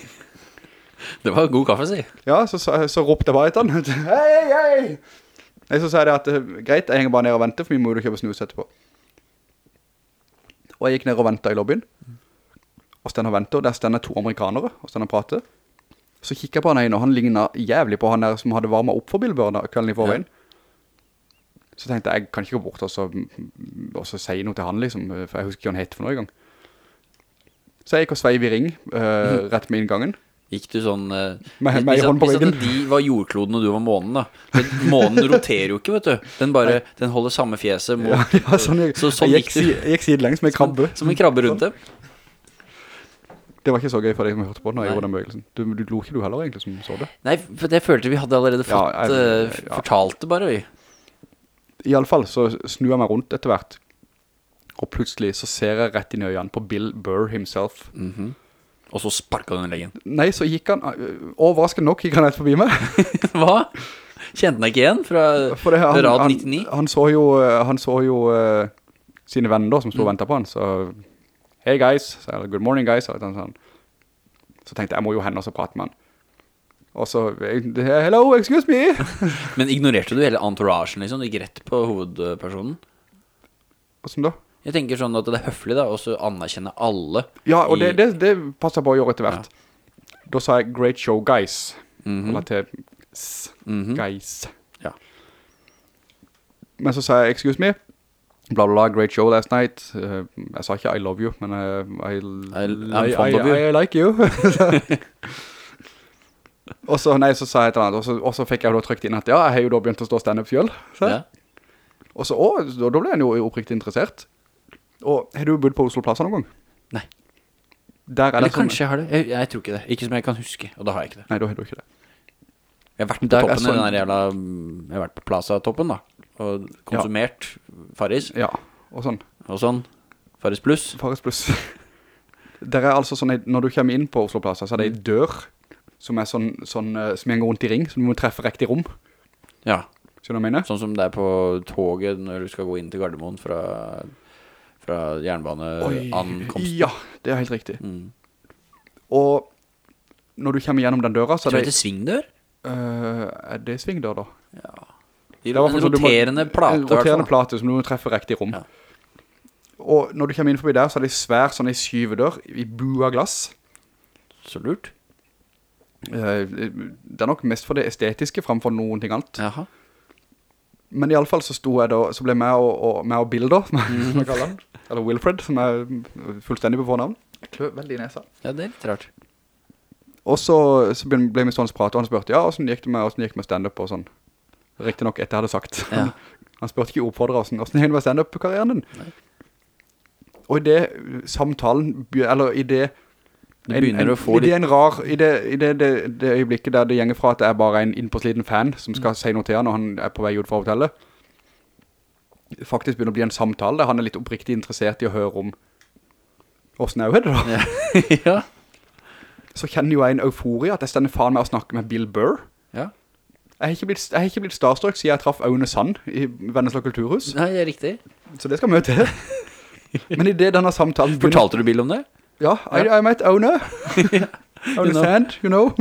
Det var god kaffe, si. Ja, så, så, så ropte jeg bare etter han. Hei, hei! Nei, så sa det at, eh, greit, jeg henger bare ned og venter, for vi må jo kjøpe snus etterpå. Og jeg gikk ned og ventet i lobbyen. Og stod og ventet, og der stod to amerikanere, og stod og pratet. Så kikket jeg på han ene, og han lignet jævlig på han der som hadde varmet opp for Bill kvelden i forveien. Så tenkte jeg, jeg kan ikke gå bort og så, og så si noe til han liksom, for jeg husker ikke hva han het for noe i gang. Så jeg gikk og sveiv i ring, øh, rett med inngangen. Gikk du sånn eh, Med- med hånd på at de var jordkloden og du var månen da Men Månen roterer jo ikke, vet du Den bare, den holder samme fjeset mot, Ja, ja, sånn, jeg, Så sånn gikk si- jeg gikk sidelengs med krabbe. Som en krabbe rundt dem Det var ikke så gøy for deg som hørte på når jeg gjorde den bevegelsen. Du, du lo ikke du heller egentlig som så det. Nei, for det følte vi hadde allerede Ja, fått jeg- eh, ja. Fortalt det bare vi I alle fall så snur jeg meg rundt etter hvert. Og plutselig så ser jeg rett inn i øynene på Bill Burr himself. Og så sparket du den leggen Nei, så gikk han, øh, overraskende nok gikk han rett forbi meg. Hva? Kjente han ikke igjen fra det, han, rad 99? han så jo, øh, han så jo uh, sine venner da, som stod og ventet på han, så Hey guys, eller good morning guys, eller sånn. Så tenkte jeg, jeg må jo hende og så prate med han. Og så, hello, excuse me. Men ignorerte du hele entouragen liksom? Du gikk rett på hovedpersonen? Hvordan da? Jeg tenker sånn at det er høflig da Og så anerkjenne alle Ja, og i- det, det, det passer på å gjøre etter hvert. Da sa jeg great show guys. Eller til s, guys. Ja. Men så sa jeg excuse me. Bla bla bla, great show last night. Uh, jeg sa ikke I love you, men uh, I, I. I, I like you. og så, nei, så sa jeg et eller annet, og så, og så fikk jeg da trykt inn at ja, jeg har jo da begynt å stå stand-up selv. Ja. Og så, å, da, da ble jeg jo oppriktig interessert. Og har du bodd på Oslo Plaza noen gang? Nei Der er Eller det sånn- kanskje jeg har det jeg, jeg tror ikke det Ikke som jeg kan huske Og da har jeg ikke det Nei, da har du ikke det. Jeg har vært på Der er toppen sånn- den der jævla Jeg har vært på Plaza-toppen da Og konsumert Faris Ja, og sånn. Og sånn Faris Plus Faris pluss. Der er altså sånn, når du kommer inn på Oslo Plaza, så er det en dør som er sånn, sånn eh, som går rundt i ring, så du må treffe riktig rom. Ja? Sånn som det er på toget Når du skal gå inn til Gardermoen Fra, fra jernbaneankomsten. Ja, det er helt riktig. Mm. Og når du kommer gjennom den døra, så Tror er du det det... er svingdør? Uh, er det svingdør da? I Det var en for så må- plate i En roterende plate som du må treffe riktig rom. Ja. Og når du kommer inn forbi der, så er det svær sånn en skyvedør i bua glass. Så lurt Uh, det er nok mest for det estetiske fremfor noen ting annet. Jaha Men i alle fall så sto jeg da, så ble jeg med og, og, med og bilder, som jeg, jeg kaller han, eller Wilfred, som er fullstendig på fornavn. Jeg klør veldig i nesa. Ja, det er litt rart. Og så, så ble, vi sånn prat, og han spørte, ja, hvordan gikk det med, hvordan gikk det med stand-up og sånn? Riktig nok etter jeg hadde sagt. Ja. Han spurte ikke oppfordret hvordan gikk det med stand-up-karrieren din? Og i det samtalen, eller i det Du begynner å få i det en rar, i det, i det, det, det øyeblikket der det gjenger fra at jeg er bare en innpåsliten fan som skal si noe til han og han er på vei ut fra hotellet, faktisk begynner å bli en samtale der han er litt oppriktig interessert i å høre om hvordan er det da. Ja. ja. Så kjenner jo jeg en eufori at jeg stender faen med å snakke med Bill Burr. Ja. Jeg har ikke blitt, jeg har ikke blitt starstruck siden jeg traff Aune Sand i Vennesla Kulturhus, Nei, det er riktig. så det skal møte. Men i det denne samtalen begynner... Fortalte du Bill om det? Ja, I, I met Aune. Aune know. Sand, you know.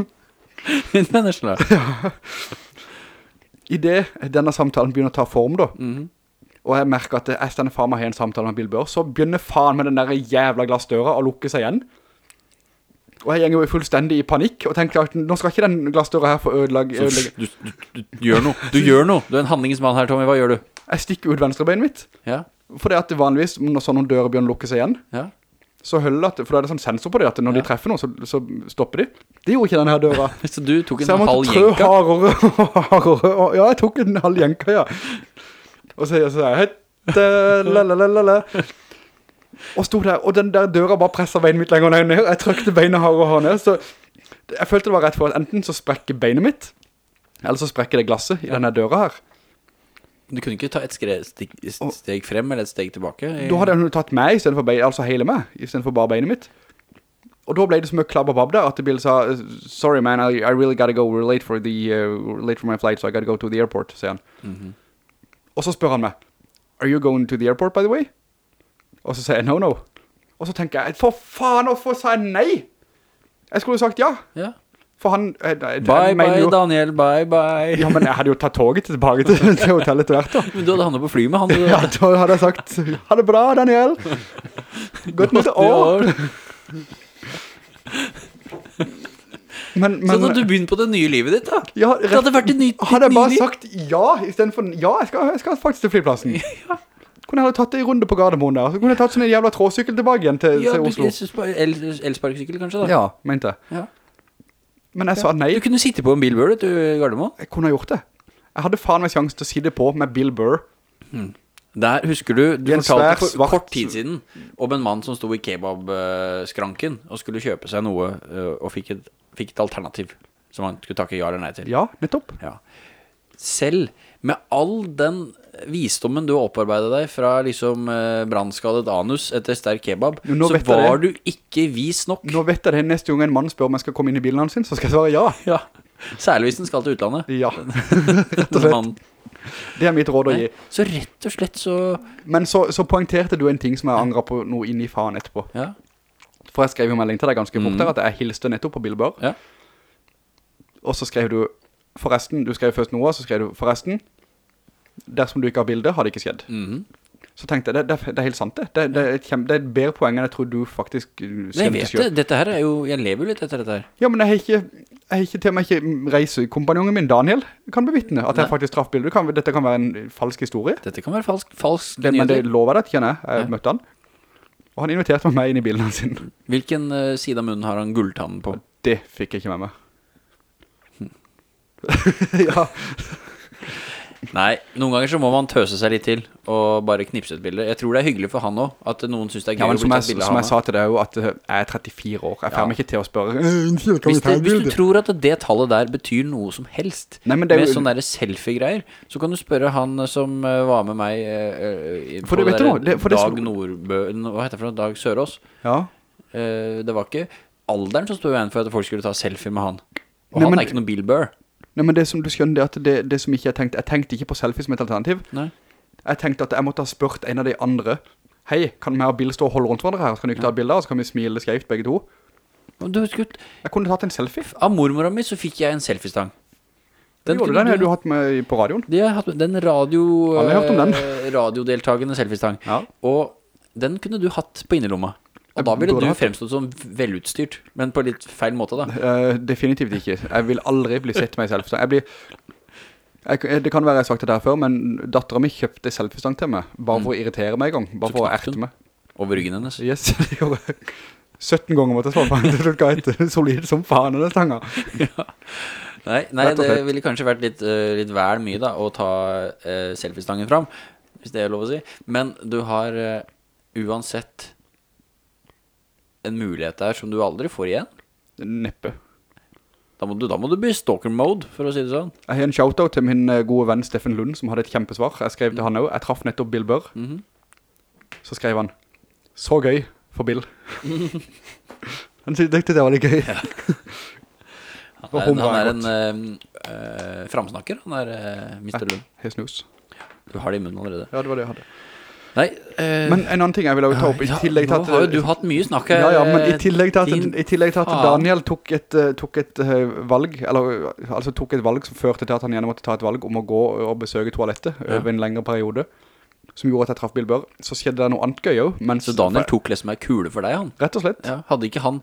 Vennesla. ja. I det denne samtalen begynner å ta form da, Mhm. Og jeg merker at jeg stender faen meg i en samtale med Bill Burr, så begynner faen med den der jævla glassdøra å lukke seg igjen. Og jeg gjenger jo fullstendig i panikk, og tenker at nå skal ikke den glassdøra her få ødelegge... Ødelegge. du, du, du, du gjør noe. Du gjør noe. Du er en handlingsmann her, Tommy. Hva gjør du? Jeg stikker ut venstrebeinet mitt, Ja. for det at det vanligvis, når sånne dører begynner å lukke seg igjen, Ja. så holder det for da er det sånn sensor på det, at når Ja. de treffer noe, så, så stopper de. Det gjorde ikke denne her døra. Så du tok Så jeg måtte trø jenka? hardere hardere. Ja, jeg tok en halv jenka, ja. Og så, så sa jeg, hette, lalalala. Og stod der, og den der døra bare presset beinet mitt lenger ned. Jeg trøkte beinet her og her ned, så jeg følte det var rett for at enten så sprekker beinet mitt, eller så sprekker det glasset i denne døra her. Du kunne ikke ta et skre, steg, steg frem eller et steg tilbake? i- Da hadde hun tatt meg i stedet for bein, altså hele meg, i stedet for bare beinet mitt. Og da ble det så mye klabb og babb der, at Bill sa, sorry man, I, I really gotta go, we're late for, the, uh, late for my flight, so I gotta go to the airport, sier han. Mhm. Og så spør han meg, are you going to the airport by the way? Og så sier jeg, no, no. Og så tenker jeg, for faen, hvorfor sa jeg nei? Jeg skulle jo sagt ja, Ja. for han... eh, Jeg, jeg, Bye, jeg bye, jo, Daniel. Bye, bye. Ja, men jeg hadde jo tatt toget tilbake til, til hotellet til hvert da. Men du hadde handlet på fly med han. Du, Ja, da hadde jeg sagt, ha det bra, Daniel. Godt nytt år. Men, men Sånn at du begynner på det nye livet ditt, da. ja, Det hadde vært et nytt, Hadde jeg bare liv. sagt ja, i stedet for ja, jeg skal, jeg skal faktisk til flyplassen. Kunne jeg ha tatt det i runde på Gardermoen der, så kunne jeg tatt sånn en jævla tråsykkel tilbake igjen til, Ja, til Oslo. Ja, el, elsparkesykkel kanskje da. Ja, mente jeg. Ja. Men jeg sa nei, Du kunne sitte på en Bill Burr, du, Gardermoen. jeg kunne ha gjort det. Jeg hadde faen meg sjansen til å sitte på med Bill Burr. Der husker du, du fortalte for svart- kort tid siden om en mann som sto i kebabskranken og skulle kjøpe seg noe øh, og fikk et, fikk et alternativ som han skulle takke ja eller nei til. Ja, nettopp. Ja. Selv med all den visdommen du opparbeidet deg fra liksom eh, brannskadet anus etter sterk kebab, nå så vet jeg var du ikke vis nok. Nå vet jeg det, neste gang en mann spør om jeg skal komme inn i bilen hans sin, så skal jeg svare ja. Ja. Særlig hvis den skal til utlandet. Ja, rett og slett. Det er mitt råd å gi. så rett og slett så Men så, så poengterte du en ting som jeg angret på noe inn i faen etterpå. Ja. For jeg skrev jo melding til deg ganske fort Mm. der, at jeg hilste nettopp på Bill Ja. Og så skrev du, forresten, du skrev først noe, så skrev du, forresten, dersom du ikke har bildet, har det ikke skjedd. Mhm. Så tenkte jeg, det, det, det er helt sant det. Det, det, er et kjem, det er bedre poeng enn jeg tror du faktisk uh, Nei, Jeg vet det. Dette her er jo Jeg lever jo litt etter dette her. Ja, men jeg har ikke, jeg har ikke til meg ikke reisekompanjongen min, Daniel, kan bevittne at jeg Nei. faktisk traff bildet. Kan, dette kan være en falsk historie. Dette kan være falsk, falsk Det, men det lover jeg deg, kjenner jeg. Jeg møtte han. Og han inviterte meg inn i bilen sin. Hvilken uh, side av munnen har han gulltannen på? Det fikk jeg ikke med meg. ja, Nei, noen ganger så må man tøse seg litt til og bare knipse et bilde. Jeg tror det er hyggelig for han også, at noen synes det er gøy ja, men å som bli jeg, tatt bilde som jeg sa til deg jo, at uh, jeg er 34 år. Jeg Ja. får meg ikke til å spørre. «Øh, unnskyld, Hvis, det, hvis du tror at det tallet der betyr noe som helst, Nei, det med jo- sånne der selfie-greier, så kan du spørre han som eh, var med meg eh, eh, For på det vet du der det- for Dag Nordbø... Hva heter det for noe? Dag Sørås. Ja. Uh, det var ikke alderen som stod igjen for at folk skulle ta selfie med han. Og Nei, han men- er ikke noen Bill Burr. Nei, men det som du skjønner, det er at det, det som ikke jeg tenkte, jeg tenkte ikke på selfie som et alternativ. Nei. Jeg tenkte at jeg måtte ha spurt en av de andre, hei, kan vi og Bill stå og holde rundt hverandre her? Så kan du ikke ta et bilde, så kan vi smile skreift begge to. Du husker, Jeg kunne tatt en selfie. av mormora mi så fikk jeg en selfiestang. Den, du den har du hatt med på radioen. De har hatt den radio, Alle har hørt om den. eh, radiodeltagende selfiestang. Ja. Og den kunne du hatt på innerlomma. Og da ville du fremstått som velutstyrt, men på litt feil måte da. Uh, definitivt ikke. Jeg vil aldri bli sett meg selfie. Jeg blir, Jeg, det kan være jeg har sagt det her før, men datteren min kjøpte selfiestang til meg, bare for å irritere meg en gang, bare for å erte meg. Over ryggen hennes. Yes, det gjorde jeg. 17 ganger måtte jeg slå på henne det ga solid som faen den stanga. Nei, nei det ville kanskje vært litt, uh, litt vel mye da Å ta uh, selfiestangen fram Hvis det er lov å si Men du har uh, uansett En mulighet der som du aldri får igjen Neppe. Da må du, da må du bli stalker mode For å si det sånn Jeg har en shoutout til min eh, gode venn Steffen Lund, som hadde et kjempesvar. Jeg skrev til han også, jeg traff nettopp Bill Burr. Mhm. Så skrev han, så gøy for Bill. han syntes det var litt gøy. Han er, han er en uh, uh, framsnakker Han er uh, Mr. Lund Hei snus. Du har det i munnen allerede Ja, det var det jeg hadde. Nei eh, Men en annen ting jeg vil ta opp, i ja, tillegg til nå at... har jo du hatt mye snakk Ja, ja, men i eh, tillegg til at, din i tillegg til at. Daniel tok et, eh, tok et eh, valg, eller altså tok et valg som førte til at han gjerne måtte ta et valg om å gå og besøke toalettet Ja. over en lengre periode, som gjorde at jeg traff Bill Burr, så skjedde det noe annet gøy også, Så Daniel tok liksom er kule for deg han Rett og slett. ja, Hadde ikke han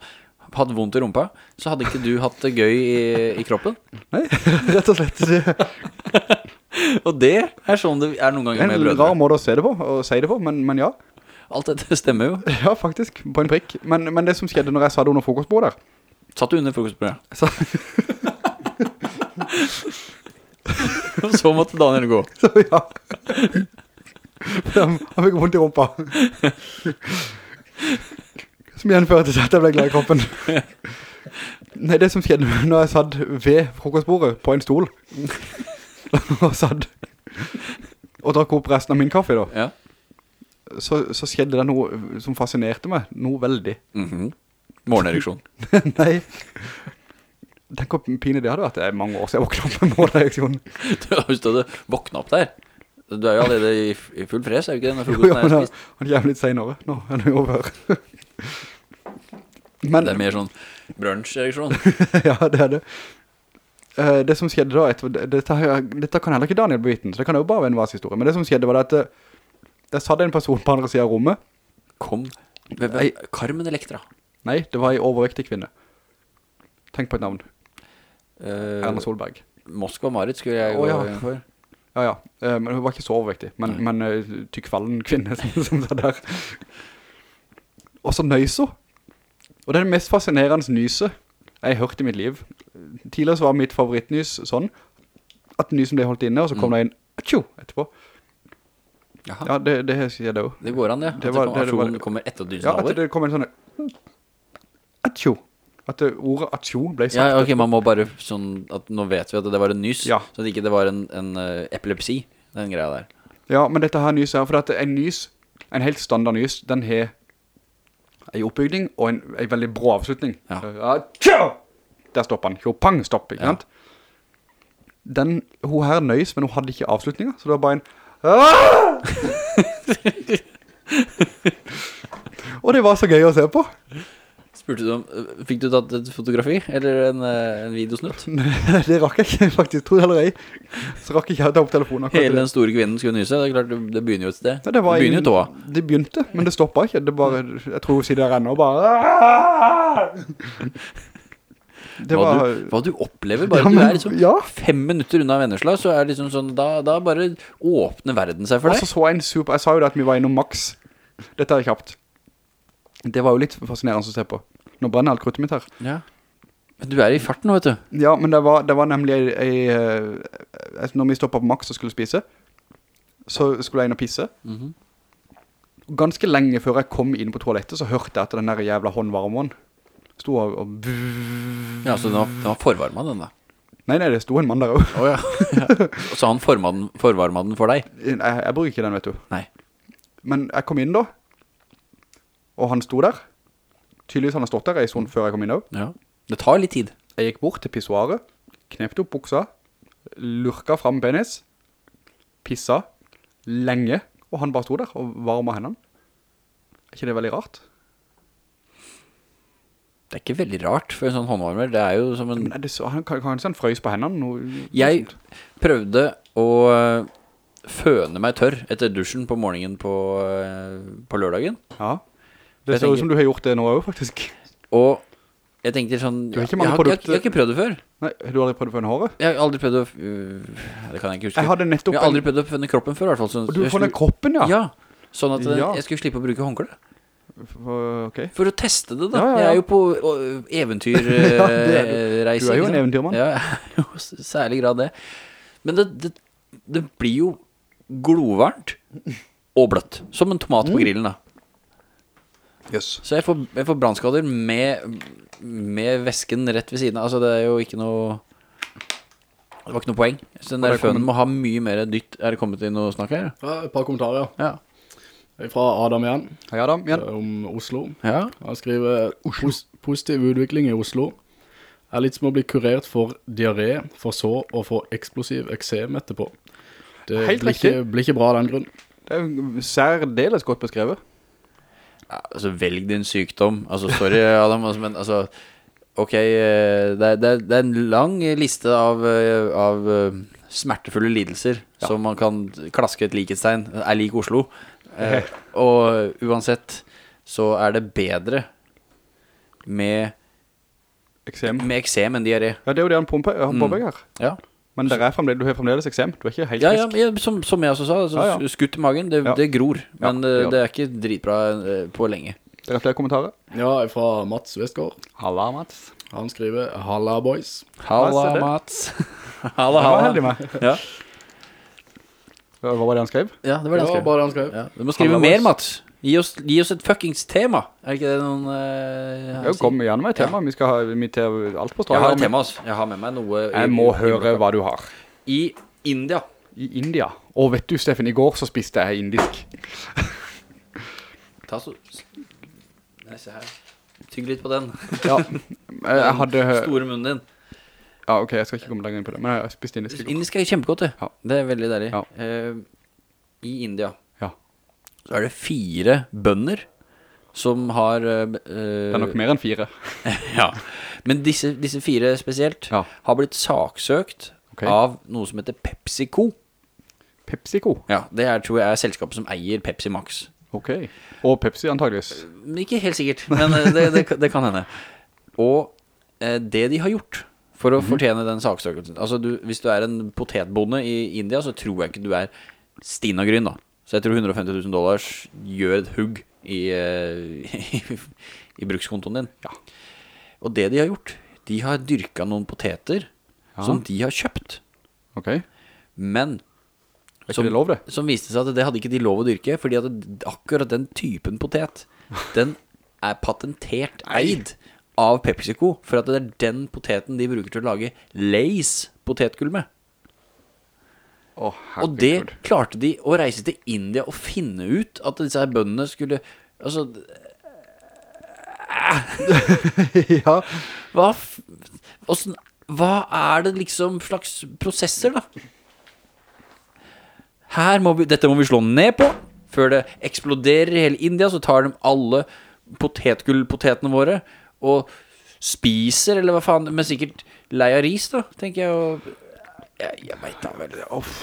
hatt vondt i rumpa Så hadde ikke du hatt det gøy i, i kroppen Nei, rett og slett. Og det er sånn det er noen ganger er brødre. en rar måte å se det på, og si det på, men, men ja. Alt dette stemmer jo Ja, faktisk, på en prikk. Men, men det som skjedde når jeg sa det under frokostbordet der, Satt du under frokostbordet så, Og så måtte Daniel gå så ja. Han fikk vondt i rumpa. Som gjenførte seg til at jeg ble glad i kroppen. Nei, det som skjedde når jeg satt ved frokostbordet på en stol, og satt og drakk opp resten av min kaffe da, Ja så, så skjedde det noe som fascinerte meg, noe veldig. Mhm. Morgenereksjon Nei. Tenk hvor pine det hadde vært. Det er mange år siden jeg våknet opp med morgenereksjon. Du har jo stått og våknet opp der Du er jo allerede i, i full fres, er du ikke det? Jo, jo, men er han kommer litt senere nå enn jo før. Men, Det er mer sånn brunch-ereksjon ja, det er det. Eh, det som skjedde da, etter, dette, dette kan heller ikke Daniel beviten, så det kan jo bare være en vashistorie. Men det som skjedde var at det, der satt en person på andre siden av rommet. Kom Carmen Elektra. Nei, det var en overvektig kvinne. Tenk på et navn. Uh, Erna Solberg. Moskva Marit skulle jeg gå ja. for Ja, ja. Uh, men hun var ikke så overvektig. Men, men uh, tykkfallen kvinne som, som satt der. Og så nøys hun. Og det er det mest fascinerende nyset jeg har hørt i mitt liv. Tidligere så var mitt favorittnys sånn, at nysen ble holdt inne, og så kom det en «Atjo!» etterpå. Jaha, Ja, det, det sier det jo. det går an, ja. Det At var- det- det var- kommer etter nysen Ja, at over. det kommer en sånn «Atjo!» At det, ordet «Atjo» ble sagt. Ja, ok, man må bare sånn at nå vet vi at det var en nys, Ja. så at ikke det var en, en uh, epilepsi, den greia der. Ja, men dette her nyset her, for at en nys, en helt standard nys, den har en oppbygning og en, en veldig brå avslutning. Ja. Så, tja! Der stopper han. Jo, pang, stopp, ikke sant? Den, hun her nøys, men hun hadde ikke avslutninger, så det var bare en! Og det var så gøy å se på. Spurte du om, fikk du tatt et fotografi, eller en, en videosnutt? det rakk jeg ikke, faktisk, tror jeg eller ei. Så rakk jeg ikke å ta opp telefonen akkurat. Hele den store kvinnen skulle nyse, det er klart, det, det begynner jo et sted. Ja, det, var begynner jo tåa. Det begynte, men det stoppet ikke. Det bare, jeg tror hun sitter her og bare... Det hva, var... du, hva du opplever, bare Ja, du er liksom ja. fem minutter unna Vennesla, så er det liksom sånn, da, da bare åpner verden seg for Og deg. så så jeg en super... Jeg sa jo det at vi var innom Max. Dette er kjapt. Det var jo litt fascinerende å se på. Nå brenner alt kruttet mitt her. Ja. Men du er i farten nå, vet du. Ja, men det var, det var nemlig ei, ei, eh, Når vi stoppet på Max og skulle spise, så skulle jeg inn og pisse. Mhm. Ganske lenge før jeg kom inn på toalettet, så hørte jeg at den der jævla håndvarmeren sto og... og Ja, så den var, den var forvarmet den da. Nei, nei, det sto en mann der også. Åja. ja. Så han forvarmet den, forvarmet den for deg? Jeg, jeg bruker ikke den, vet du. Nei. Men jeg kom inn da, og han sto der. Tydeligvis han har stått der en stund før jeg kom inn også. Ja. Det tar litt tid. Jeg gikk bort til pissoaret, knepte opp buksa, lurka fram penis, pissa, lenge, og han bare sto der og varmet hendene. Er ikke det veldig rart? Det er ikke veldig rart for en sånn håndvarmer. Det er jo som en... Men er det så, han kan kanskje han frøys på hendene? Noe, Jeg prøvde å øh, føne meg tørr etter dusjen på morgenen på, øh, på lørdagen. Ja. Det ser ut som du har gjort det nå også, faktisk. Og Jeg tenkte sånn ikke jeg, mange har, jeg, jeg har ikke prøvd det før. Nei, har du aldri prøvd å føne håret? Jeg har aldri prøvd å Uh, Det kan jeg ikke huske. Jeg hadde nettopp jeg har aldri prøvd å føne kroppen før, i hvert fall. Sånn, Og du får kroppen, ja. Ja. Sånn at Ja. jeg skulle slippe å bruke håndkle. For- Ok. For å teste det, da. Ja, ja, ja. Jeg er jo på eventyrreise. Ja, du. Er jo en eventyrmann. Ja, jo særlig grad det. Men det, det, det blir jo glovarmt og bløtt. Som en tomat Mm. på grillen, da. yes. Så jeg får, jeg får brannskader med, med væsken rett ved siden. Altså, det er jo ikke noe Det var ikke noe poeng. Så den der fønnen må ha mye mer dytt. Er det kommet inn noe snakk her? Ja, et par kommentarer. Ja. Fra Adam igjen, Hei Adam, igjen. om Oslo. Ja. Han skriver pos positiv utvikling i Oslo. Er litt som å bli kurert for diaré, for så og for eksplosiv eksem etterpå. Det Helt blir ikke, blir ikke bra av den grunn. Det er jo særdeles godt beskrevet. Ja, altså velg din sykdom Altså sorry Adam altså, Men altså Ok eh, det er, det, er, det er en lang liste av, eh, av eh, Smertefulle lidelser Som man kan klaske et likhetstegn Er lik Oslo eh, Og uansett Så er det bedre Med, Eksem. med eksem enn diaré Ja, det er jo det han han påpeker Mm. Ja Men det er fremdeles, du har fremdeles eksem. Du er ikke helt ja, ja, frisk. ja som, som jeg også sa altså, Ja, ja. Skutt i magen, det, Ja. det gror Men det eh, det er ikke dritbra eh, på lenge Det er flere kommentarer. Ja, fra Mats Vestgaard. Halla, Mats. Han skriver Halla, boys. Halla det? Mats halla, Halla, var heldig med. Ja, Hva var det han skrev? ja det var det Det han var skrev bare det han skrev. Ja, du må skrive mer. Mats. Gi oss, gi oss et fuckings tema. Er ikke det noen uh, Jeg kom gjerne med et tema. Vi skal ha invitere alt på Jeg har et tema, altså. Jeg har med meg noe Jeg i- må høre hva du har. I India. I India. Åh, vet du, Steffen, i går så spiste jeg indisk. Ta så Nei, se her. Tygg litt på den. Ja, jeg hadde... Store munnen din. Ja, ok, jeg skal ikke komme lenger inn på det, men jeg spiste indisk i går. Indisk er kjempegodt, det. Ja. Det er veldig deilig. Ja. Uh, I India Ja, så er det fire bønder som har uh, det er nok mer enn fire. Ja. Men disse, disse fire spesielt Ja. har blitt saksøkt okay. av noe som heter PepsiCo. PepsiCo. Ja, det er, tror jeg er selskapet som eier Pepsi Max. Ok. Og Pepsi antageligvis. Ikke helt sikkert, men det, det, det kan hende. Og det de har gjort for å fortjene den saksøkelsen Altså, du, hvis du er en potetbonde i India, så tror jeg ikke du er Stina Gryn, da. Så jeg tror 150 000 dollars gjør et hugg i, eh, i, i brukskontoen din. Ja. Og det de har gjort, de har dyrka noen poteter Ja. som de har kjøpt, Ok. Er men som, lov, som viste seg at det hadde ikke de lov å dyrke, fordi at akkurat den typen potet, den er patentert eid av PepsiCo, for at det er den poteten de bruker til å lage Lays potetgull med. Oh, Og det herregud. klarte de å reise til India og finne ut at disse her bøndene skulle Altså, ja, hva hvordan, Hva er det liksom slags prosesser, da? Her må vi, dette må vi slå ned på Før det eksploderer i hele India Så tar de alle potetgullpotetene våre Og spiser, eller hva faen Men sikkert lei av ris da Tenker jeg og Jeg, jeg vet da vel off.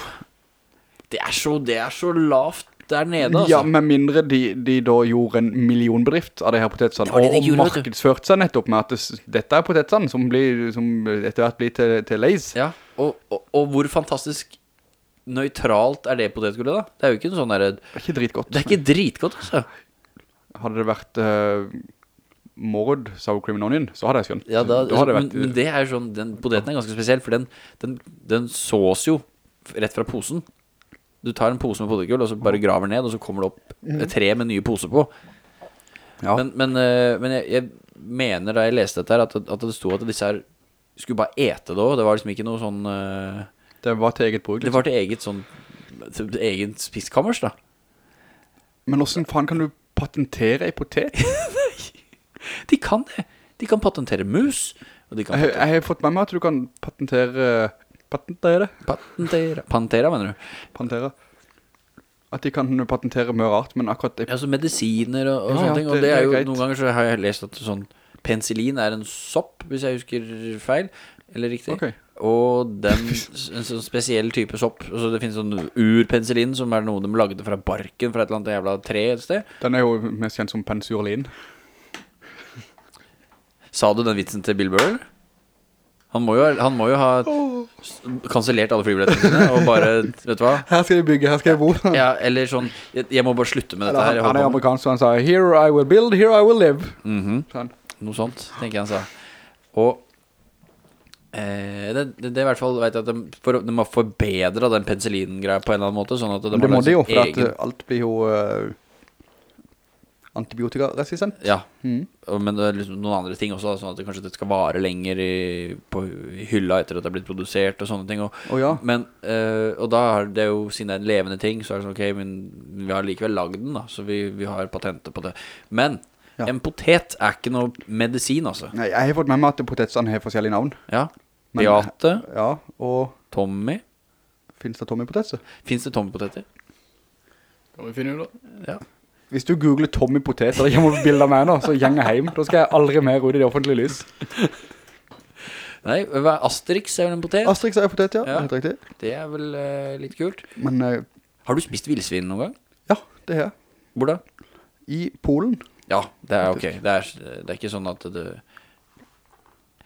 Det er så, det er så lavt der nede altså. ja, med mindre de, de da gjorde en millionbedrift av det her potetsene, og, markedsførte seg nettopp med at det, dette er potetsene som, blir, som etter hvert blir til, til leis. Ja, og, og, og hvor fantastisk nøytralt er det potetgullet da? Det er jo ikke en sånn der Det er ikke dritgodt. Det er ikke dritgodt altså Hadde det vært uh, Mord, sour cream and onion, så hadde jeg skjønt. Ja, da, hadde men, vært, men det er jo sånn Den poteten er ganske spesiell For den, den, den sås jo Rett fra posen Du tar en pose med potetgull Og så bare graver ned Og så kommer det opp et tre med nye poser på Ja. Men, men, eh, men jeg, jeg mener da jeg leste dette her At, at det stod at disse her Skulle bare ete det også Det var liksom ikke noe sånn eh, det var til eget bruk. Det Liksom. var til eget sånn Til egen spiskammers da Men hvordan faen kan du patentere en potet? De kan det De kan patentere mus kan Jeg, jeg har fått med meg at du kan patentere Patentere? patentere Pantera mener du? Pantera. At de kan patentere mye rart, men akkurat det, Ja, så medisiner og, og Ja, sånne ja, ting Og det- det, er jo greit. Noen ganger så har jeg lest at sånn Penicillin er en sopp Hvis jeg husker feil Eller riktig Ok. Og den En sånn spesiell type sopp altså Det finnes sånn urpenicillin Som er noe de lagde fra barken Fra et eller annet jævla tre et sted den er jo mest kjent som pensurlin. Sa du den vitsen til Bill Burr? Han må jo, han må jo ha kansellert alle flybillettene sine og bare, vet du hva? Her skal jeg bygge, her skal jeg bo. Ja, eller sånn, jeg, jeg må bare slutte med dette her. han, er amerikansk, så han sa Here I will build, here I will live. Mhm. Sånn. Noe sånt, tenker jeg han sa. Og eh, det, det, det er i hvert fall, vet jeg, at de, for, de må forbedre den penicillin-greia på en eller annen måte, sånn at de det må de jo, for egen- at alt blir jo uh, antibiotikaresistent. Ja, mm. men det er liksom noen andre ting også, sånn at det kanskje det skal vare lenger i, på hylla etter at det er blitt produsert og sånne ting. Og, Å ja. Men, eh, og da er det jo, siden det er en levende ting, så er det sånn, ok, men vi har likevel lagd den da, så vi, vi har patenter på det. Men Ja. en potet er ikke noe medisin, altså. Nei, jeg har fått med meg at potetene har forskjellige navn. Ja, Men- Beate, Ja, og Tommy. finnes det Tommy poteter? Finns det Tommy-poteter? Kan vi finne ut da? Ja. Hvis du googler Tommy Potet og bilder av meg nå, så gjenger jeg hjem. Da skal jeg aldri mer ut i det offentlige lys. Nei, hva er Asterix er vel en potet? Asterix er jo potet, ja. Ja. Helt riktig. Det er vel uh, litt kult. Men uh, Har du spist vilsvin noen gang? ja, det har jeg. Hvor da? I Polen, Ja, det er ok. Det er, det er ikke sånn at du...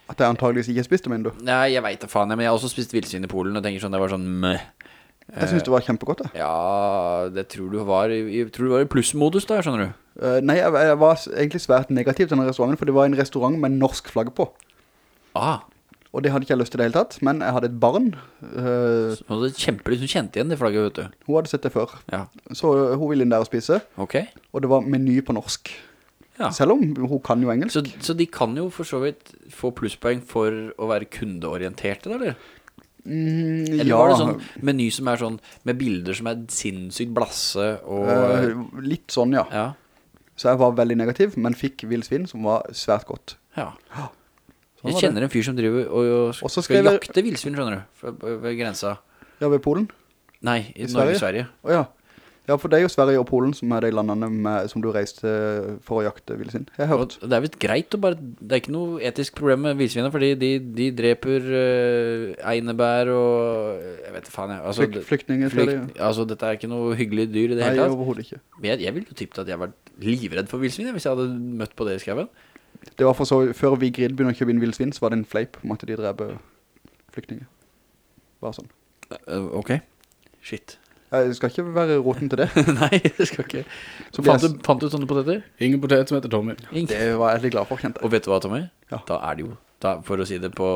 at jeg antageligvis ikke har spist dem ennå. Nei, jeg vet det faen, men jeg har også spist vilsvin i Polen og tenker sånn, det var sånn meh. Jeg synes det var kjempegodt, jeg. Ja, det tror du var jeg tror du var i plussmodus da, skjønner du. Uh, nei, jeg, jeg var egentlig svært negativ til denne restauranten, for det var en restaurant med norsk flagg på. Ah, Og det hadde ikke jeg lyst til det hele tatt, men jeg hadde et barn. Uh, så det kjemper, du kjente igjen det flagget, vet du. hun hadde sett det før. Ja, Så eh, hun ville inn der og spise, ok. og det var meny på norsk. Ja. Selv om hun kan jo engelsk. Så, så de kan jo for så vidt få plusspoeng for å være kundeorienterte, eller? Mm, Eller ja, var det sånn meny som er sånn, med bilder som er sinnssykt blasse, og... eh, litt sånn, ja. ja, Så jeg var veldig negativ, men fikk villsvin som var svært godt. ja. Sånn Jeg kjenner kjenner en fyr som driver og, og skal, skal jakte villsvin, skjønner du, ved grensa. Ja, ved Polen. Nei, i, I Norge Sverige? Sverige. Ja. Ja, for det er jo Sverige og Polen som er de landene med, som du reiste for å jakte vilsvin Jeg har Og det er vel greit å bare Det er ikke noe etisk problem med vilsvinene fordi de, de dreper uh, einebær og Jeg vet faen, jeg. Altså, Flyk, flyktninger, flykt, det, ja. altså, dette er ikke noe hyggelig dyr i det hele tatt. Nei, overhovedet ikke. Men jeg, jeg ville jo tippet at jeg var livredd for villsvin hvis jeg hadde møtt på det i skauen. Det var for så, før vi grill begynner å kjøpe inn vilsvin så var det en fleip om at de dreper flyktninger. Bare sånn. Eh, ok. Shit. Jeg skal ikke være roten til det. Nei, det skal ikke. Så fant du, fant du sånne poteter? Ingen potet som heter Tommy. Ingen. Det var jeg veldig glad for, kjente jeg. Og vet du hva, Tommy? Ja. Da er det jo, da, for å si det på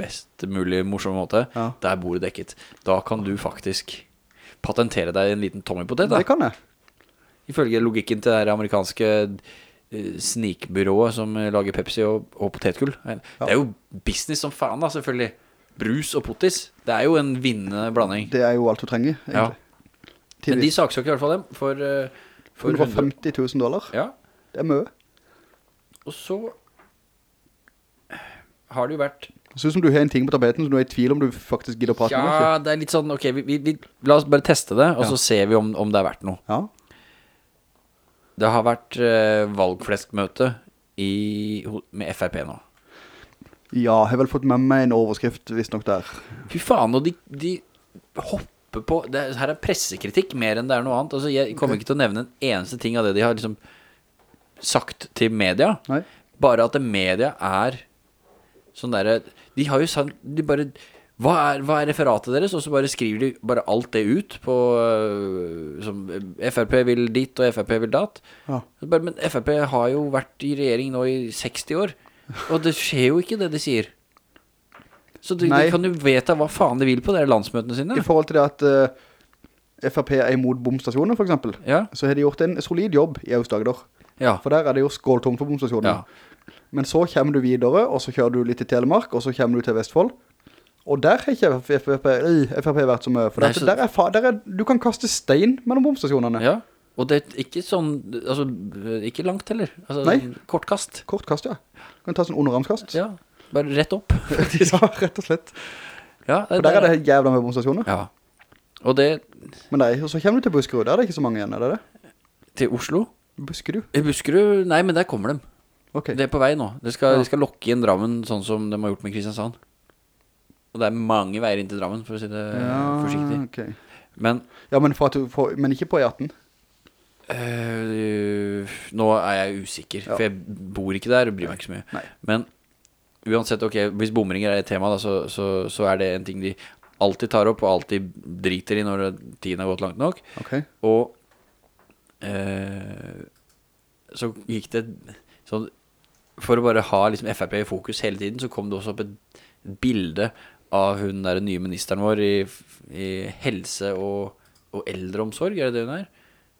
best mulig morsom måte, Ja. der er bordet dekket. Da kan du faktisk patentere deg en liten Tommy-potet. Det kan jeg. Ifølge logikken til det amerikanske eh, snikbyrået som lager Pepsi og, og potetgull. Det er jo business som faen da, selvfølgelig. Brus og potis, det er jo en vinnende blanding. Det er jo alt du trenger, Ja. Men de saksøkte i hvert fall dem for, eh, for 150 000 dollar. Ja, Det er mye. og så har det jo vært Det ser ut som du har en ting på tapeten som du er i tvil om du faktisk gidder å prate med. Ja, det er litt sånn, ok, vi, vi, vi, la oss bare teste det, og Ja. så ser vi om, om det er verdt noe. Ja. Det har vært eh, valgfleskmøte i, med FRP nå. Ja, jeg har vel fått med meg en overskrift, visst nok der. Fy faen, og de, de hopper på, det, er- her er pressekritikk mer enn det er noe annet. Altså, jeg kommer ikke til å nevne en eneste ting av det de har liksom sagt til media. Nei. Bare at media er sånn der, de har jo sagt, de bare, hva er, hva er referatet deres? Og så bare skriver de bare alt det ut på, øh, som FRP vil dit, og FRP vil dat. Ja. Bare, men FRP har jo vært i regjering nå i 60 år, og det skjer jo ikke det de sier. Så de, de kan jo vedta hva faen de vil på de landsmøtene sine. I forhold til det at uh, FRP er imot bomstasjoner, for eksempel, Ja, så har de gjort en solid jobb i Aust-Agder. ja, For der er det jo skåltomt for bomstasjoner. ja. Men så kommer du videre, og så kjører du litt til Telemark, og så kommer du til Vestfold. Og der har ikke FRP, FRP vært så mye. For Nei, så- der er, der er, du kan kaste stein mellom bomstasjonene. ja. Og det er ikke sånn, altså, ikke langt heller. Altså, Nei. Kortkast. Kortkast. Ja. Du kan ta sånn underarmskast. Ja, bare rett opp. Ja, rett og slett. Ja, For der er det helt jævla med bomstasjoner. Ja. Og det Men nei, og så kommer du til Buskerud, der er det ikke så mange igjen, er det det? til Oslo. Buskerud? I Buskerud, nei, men der kommer de. Ok. Det er på vei nå. De skal, Ja. de skal lokke inn Drammen sånn som de har gjort med Kristiansand. Og det er mange veier inn til Drammen, for å si det ja, forsiktig. ok. Men Ja, men, for du, for, men ikke på E18. øh, nå er jeg usikker, Ja. for jeg bor ikke der og bryr meg ikke så mye. Nei. Men uansett, ok, hvis bomringer er et tema, da, så, så, så er det en ting de alltid tar opp og alltid driter i når tiden har gått langt nok. Ok. Og eh, så gikk det sånn For å bare ha liksom Frp i fokus hele tiden, så kom det også opp et, bilde av hun der nye ministeren vår i, i helse og, og eldreomsorg, er det det hun er?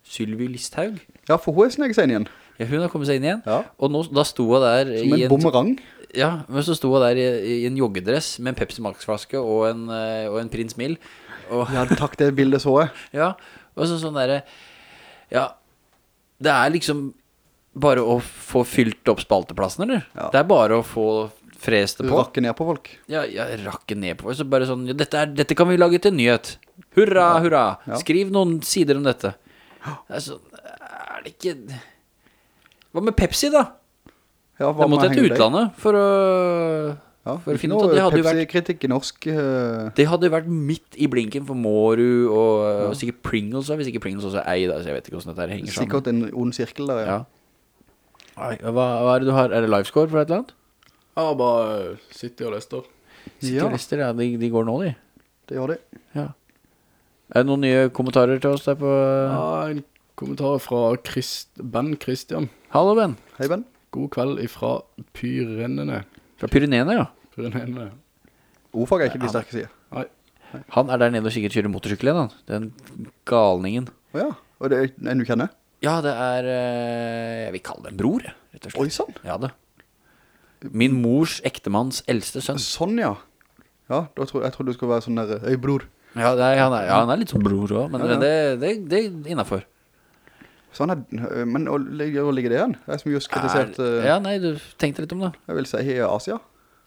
Sylvi Listhaug. Ja, for hun er sneget seg inn igjen. Ja, hun har kommet seg inn igjen. Ja. Og nå, da sto hun der Som en en, bumerang. Ja, men så sto hun der i, i en joggedress med en Pepsi Max-flaske og en, eh, og en Prins Mill. Og, Ja, takk, det bildet så jeg. ja, og så sånn derre Ja, det er liksom bare å få fylt opp spalteplassen, eller? Ja. Det er bare å få frest det på. Rakke ned på folk. Ja, ja rakke ned på. folk. Så bare sånn ja, dette, er, dette kan vi lage til nyhet. Hurra, hurra. Skriv noen sider om dette. Det sånn Er det ikke Hva med Pepsi, da? Ja, jeg måtte til utlandet for å, Ja, for å finne ut at det hadde jo vært Pepsi-kritikk i norsk. Uh... Det hadde jo vært midt i blinken for Moru og, og sikkert Pringles Hvis ikke Pringles også er ei da, så jeg vet ikke hvordan dette henger sammen sikkert en ond sirkel der, ja. Ja Nei, hva, hva er det du har? Er det livescore for et eller annet? Ja, bare City og Leicester. City Ja. og Leicester, ja, de, de går nå de Det gjør de. Ja Er det noen nye kommentarer til oss der på Ja, en kommentar fra Christ, Ben Christian. Hallo Ben Hei, venn. God kveld ifra Pyrenene. Fra Pyrenene, ja Pyrenene. Ordfag er ikke de sterke sider. Nei, Han er der nede og sikkert kjører motorsykkel igjen, han. Den galningen. Å ja, og det er en du kjenner? Ja, det er eh, Jeg vil kalle det en bror, rett og slett. Oi, sånn? Ja, det. Min mors ektemanns eldste sønn. Sånn, ja. Ja, da tror, jeg trodde du skulle være sånn der, Øy, bror. Ja, er, han, er, ja han er litt som bror også, men Ja, ja. det, det, det er innafor. han er, men hvor ligger det igjen? Det er som just kritisert, Er, Ja, nei, du tenkte litt om det. jeg vil si i Asia.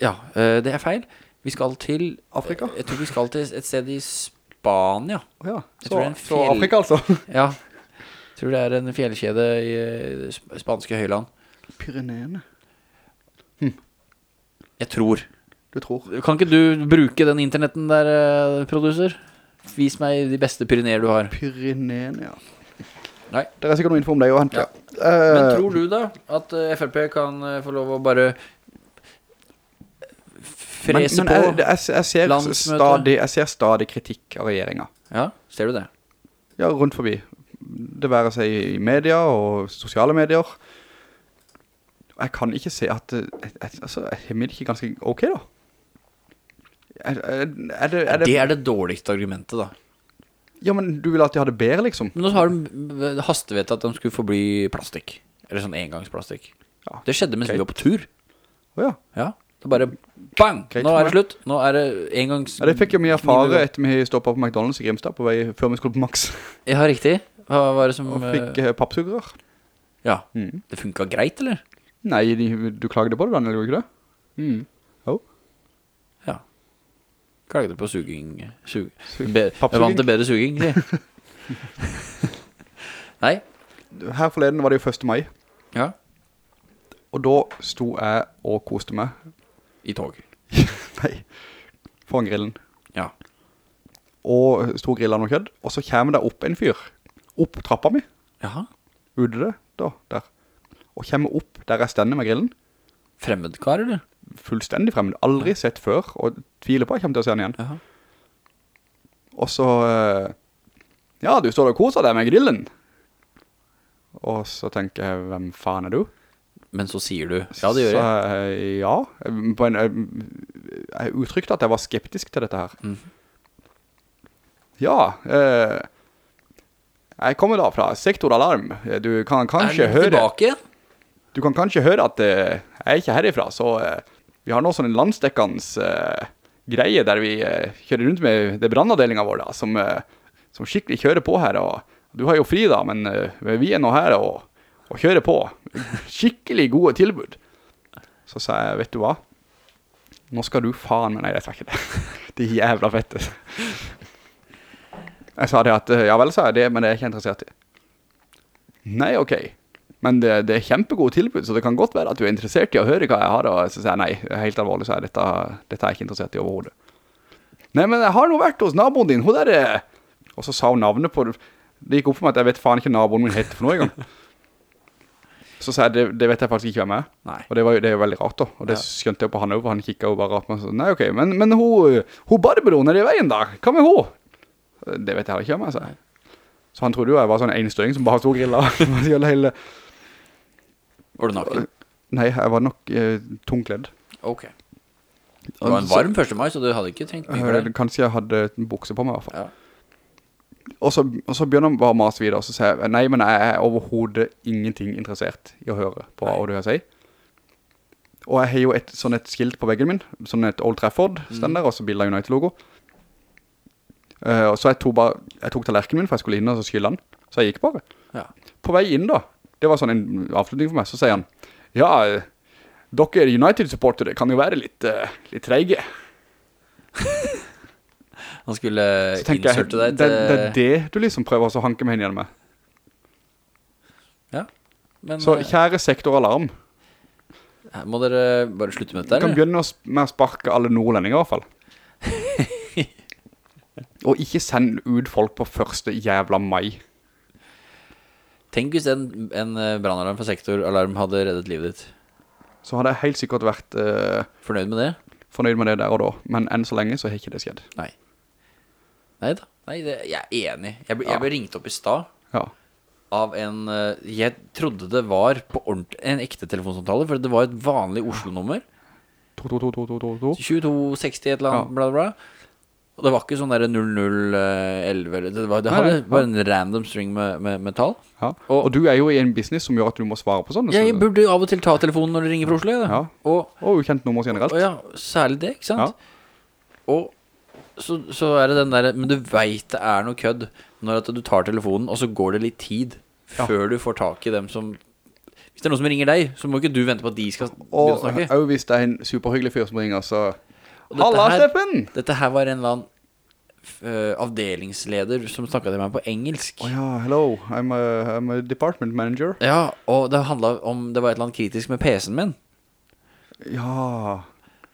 Ja, eh, det er feil. Vi skal til Afrika? Jeg tror vi skal til et sted i Spania. Oh, ja, så, så Afrika altså. Ja. Jeg tror det er en fjellkjede i det sp- spanske høyland. Pyreneene. Jeg tror. Du tror. Kan ikke du bruke den internetten der, eh, produser? Vis meg de beste pyreneer du har. Pyreneene, ja. Nei. Det er sikkert noe info om det å hente. Ja. Eh, Men tror du da at eh, FRP kan eh, få lov å bare frese men, på? jeg, jeg, jeg, ser Landsmøte. stadig, jeg ser stadig kritikk av regjeringen. Ja, ser du det? Ja, rundt forbi. Det være seg i media og sosiale medier. Jeg kan ikke se at Altså, er det ikke ganske ok da? Er, er, det, er det, Det er det dårligste argumentet da. Ja, men du vil alltid ha det bedre, liksom. Men nå har de hastevet at de skulle få bli plastikk. Eller sånn engangsplastikk. Ja, Det skjedde mens vi var på tur. Å ja. Ja, det bare bang! Greit Nå er det slutt. Nå er det engangs... ja, det fikk jo mye erfare etter vi stoppet på McDonalds i Grimstad på vei før vi skulle på Max. Ja, riktig. Hva var det som... Og fikk eh, eh. Ja, Mm. det funket greit, eller? Nei, du klagde på det, Daniel, gjorde ikke det? Mm. Klagde på suging. Sug... Sug- Be jeg vant til bedre suging. Nei. Her forleden var det jo 1. mai, Ja. og da sto jeg og koste meg. I tog. Nei, foran grillen. Ja. Og sto grillen og kjødd, og så kommer det opp en fyr. Opp trappa mi, Jaha. Ude det, da, der. Og kommer opp der jeg stender med grillen. Fremmedkar, eller? Fullstendig fremmed, aldri sett før, og tviler på at jeg kommer til å se den igjen. Aha. Og så, eh, ja, du står og koser deg med grillen. Og så tenker jeg, hvem faen er du? Men så sier du, ja det gjør jeg. Så, ja, på en, eh, jeg uttrykte at jeg var skeptisk til dette her. Mm. Ja, eh, jeg kommer da fra sektoralarm. Du kan kanskje høre... er du tilbake? Du kan kanskje høre at eh, jeg er ikke herifra, så eh, vi har nå sånn en landsdekkende eh, greie der vi eh, kjører rundt med det brandavdelingen vår da, som, eh, som skikkelig kjører på her, og du har jo fri da, men eh, vi er nå her og, og kjører på. Skikkelig gode tilbud. Så sa jeg, vet du hva? Nå skal du faen, meg nei, jeg sa ikke det. Det er jævla fett. Jeg sa det at, eh, ja vel sa jeg det, men det er jeg ikke interessert i. Nei, ok. Men det, det er kjempegode tilbud, så det kan godt være at du er interessert i å høre hva jeg har, og så sier jeg nei, helt alvorlig, så er dette, dette er jeg ikke interessert i overhodet. Nei, men jeg har nå vært hos naboen din, hun der er... Og så sa hun navnet på det. Gikk opp for meg at jeg vet faen ikke naboen min heter for noe engang. Så sa jeg, det, det vet jeg faktisk ikke hvem er. Nei. Og det, var det er jo veldig rart da. Og det Ja. skjønte jeg på han også, for han kikket jo bare rart på meg. og sa, Nei, ok, men, men hun, hun bodybuilder nede i veien da. hva med hun? Det vet jeg ikke hvem jeg sa. Så han trodde jo jeg var sånn en støing som bare stod grilla. Var du naken? Nei, jeg var nok eh, tungkledd. Ok. Det var en varm 1. mai, så du hadde ikke trengt mye for Eh, det. Kanskje jeg hadde en bukse på meg i hvert fall. Ja. Og så, og så begynner han bare å mase videre, og så sier jeg, nei, men jeg er overhovedet ingenting interessert i å høre på hva du har å si. Og jeg har jo et sånn et skilt på veggen min, sånn et Old Trafford stender, og så bildet United-logo. Eh, og så jeg tok bare, jeg tok tallerkenen min, for jeg skulle inn og så skylle den. Så jeg gikk bare. Ja. På vei inn da, det var sånn en avslutning for meg, så sier han, ja, eh, dere United-supportere kan jo være litt, uh, litt treige. Han skulle Så deg til... det, det er det du liksom prøver å hanke meg inn igjen med. Ja. Men Så eh, kjære sektoralarm. her må dere bare slutte med dette, kan begynne med å sparke alle nordlendinger i hvert fall. Og ikke send ut folk på første jævla mai. Tenk hvis en, en eh, brannalarm fra sektoralarm hadde reddet livet ditt. Så hadde jeg helt sikkert vært Uh, Fornøyd med det? fornøyd med det der og da. Men enn så lenge så har ikke det skjedd. Nei. Nei da. Nei, det, jeg er enig. Jeg, ble- jeg ble ringt opp i stad Ja. av en Uh, Jeg trodde det var på en ekte telefonsamtale, for det var et vanlig Oslo-nummer. 2-2-2-2-2-2. 2260 et eller annet, Ja. bla, bla, bla. Og det var ikke sånn der 0011 eller Det, var, det hadde bare en random string med, med, med tall. Ja. Og- Og, du er jo i en business som gjør at du må svare på sånne. Jeg så- burde av og til ta telefonen når det ringer fra Oslo. Ja. Og, Og ukjent nummer generelt. og ja, særlig det, ikke sant? Ja. Og så, så er det den der Men du vet det er noe kødd når at du tar telefonen, og så går det litt tid før du får tak i dem som Hvis det er noen som ringer deg, så må ikke du vente på at de skal begynne å snakke. Og hvis det er en superhyggelig fyr som ringer, så... Dette Halla, her- Steffen! Dette her var en eller annen uh, avdelingsleder som snakka til meg på engelsk. Å ja, hello, I'm a, I'm a department manager. Ja, og det handla om Det var et eller annet kritisk med PC-en min. Ja,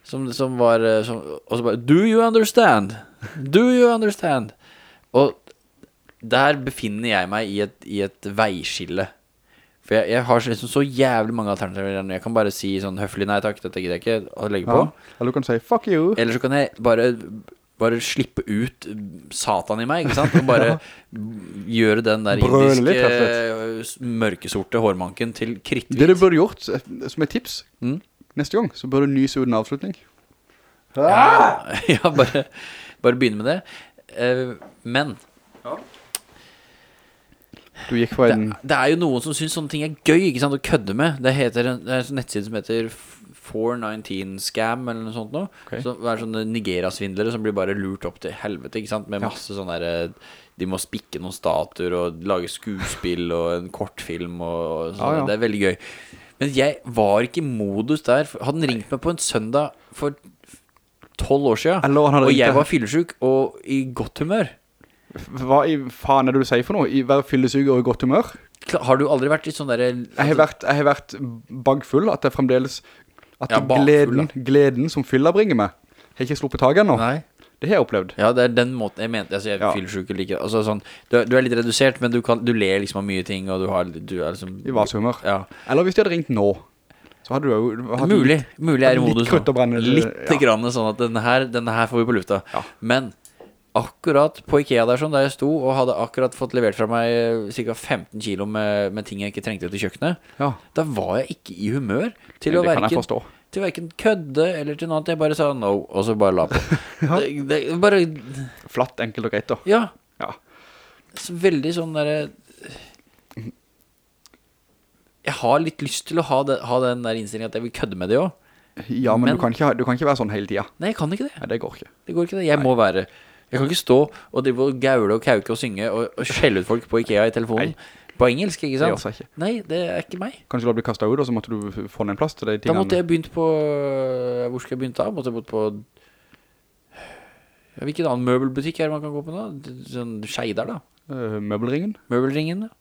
Som, som var eh, som, Og så bare Do you understand? Do you understand? Og der befinner jeg meg i et, i et veiskille. For jeg, jeg har liksom så jævlig mange alternativer. Jeg kan bare si sånn høflig nei takk, dette gidder jeg ikke å legge på. ja. Eller du kan si, fuck you. Eller så kan jeg bare Bare slippe ut satan i meg, ikke sant? Og bare gjøre den der indiske mørkesorte hårmanken til Det du burde gjort, eh, som et tips, Mm. neste gang, så burde du nyse ut en avslutning. ja, bare, bare begynne med det. Eh, men Du gikk for det, en... det er jo noen som syns sånne ting er gøy ikke sant, å kødde med. Det, heter en, det er en sånn nettside som heter 419scam eller noe sånt noe. Okay. Så det er sånne Nigeria-svindlere som blir bare lurt opp til helvete, ikke sant? Med Ja. masse sånne der, eh, De må spikke noen statuer og lage skuespill og en kortfilm og, sånn. Ja, ja. Det er veldig gøy. Men jeg var ikke i modus der. Hadde han ringt meg på en søndag for tolv år siden, og jeg var fyllesyk og i godt humør Hva i faen er det du sier for noe? I være fyllesyk og i godt humør? Har du aldri vært i sånn der Jeg har vært, jeg har vært bagfull, at det fremdeles... At Ja, bagfull, gleden, gleden som fyller bringer meg, har ikke sluppet taget ennå. Nei. Det har jeg opplevd. Ja, det er den måten jeg mente Altså, jeg Ja. er fyllesyk eller Altså sånn du, du er litt redusert, men du, kan, du ler liksom av mye ting, og du har Du er liksom I vasehumør. Ja. Eller hvis de hadde ringt nå, så hadde du jo... hatt Mulig. Mulig er i litt modus krutt nå. å brenne, Litt ja. grann sånn at denne her, denne her får vi på lufta. Ja. Men akkurat på Ikea der sånn, der jeg sto og hadde akkurat fått levert fra meg Cirka ca. 15 kilo med, med ting jeg ikke trengte til kjøkkenet, Ja, da var jeg ikke i humør til det å jeg verken forstå. til hverken kødde eller til noe annet. Jeg bare sa no, og så bare la på. det, det, bare Flatt, enkelt og greit da. Ja. Ja. Så veldig sånn derre Jeg har litt lyst til å ha, det, ha den der innstillingen at jeg vil kødde med det òg. Ja, men, Men- du, kan ikke, du kan ikke være sånn hele tiden. Nei, jeg kan ikke det. Nei, det går ikke. Det går ikke det. Jeg må være Jeg kan ikke stå og drive og gaule og kauke og synge og, og skjelle ut folk på Ikea i telefonen. På engelsk, ikke Det sant? Det ikke. Nei, det er ikke meg. Kanskje du har blitt kastet ut, og så måtte du få få en plass til de Da måtte jeg begynt på Hvor skal jeg begynne da? Måtte jeg begynt på ja, Hvilken annen møbelbutikk er det man kan gå på nå? Sånn skjeider da. Eh, møbelringen. Møbelringen, ja.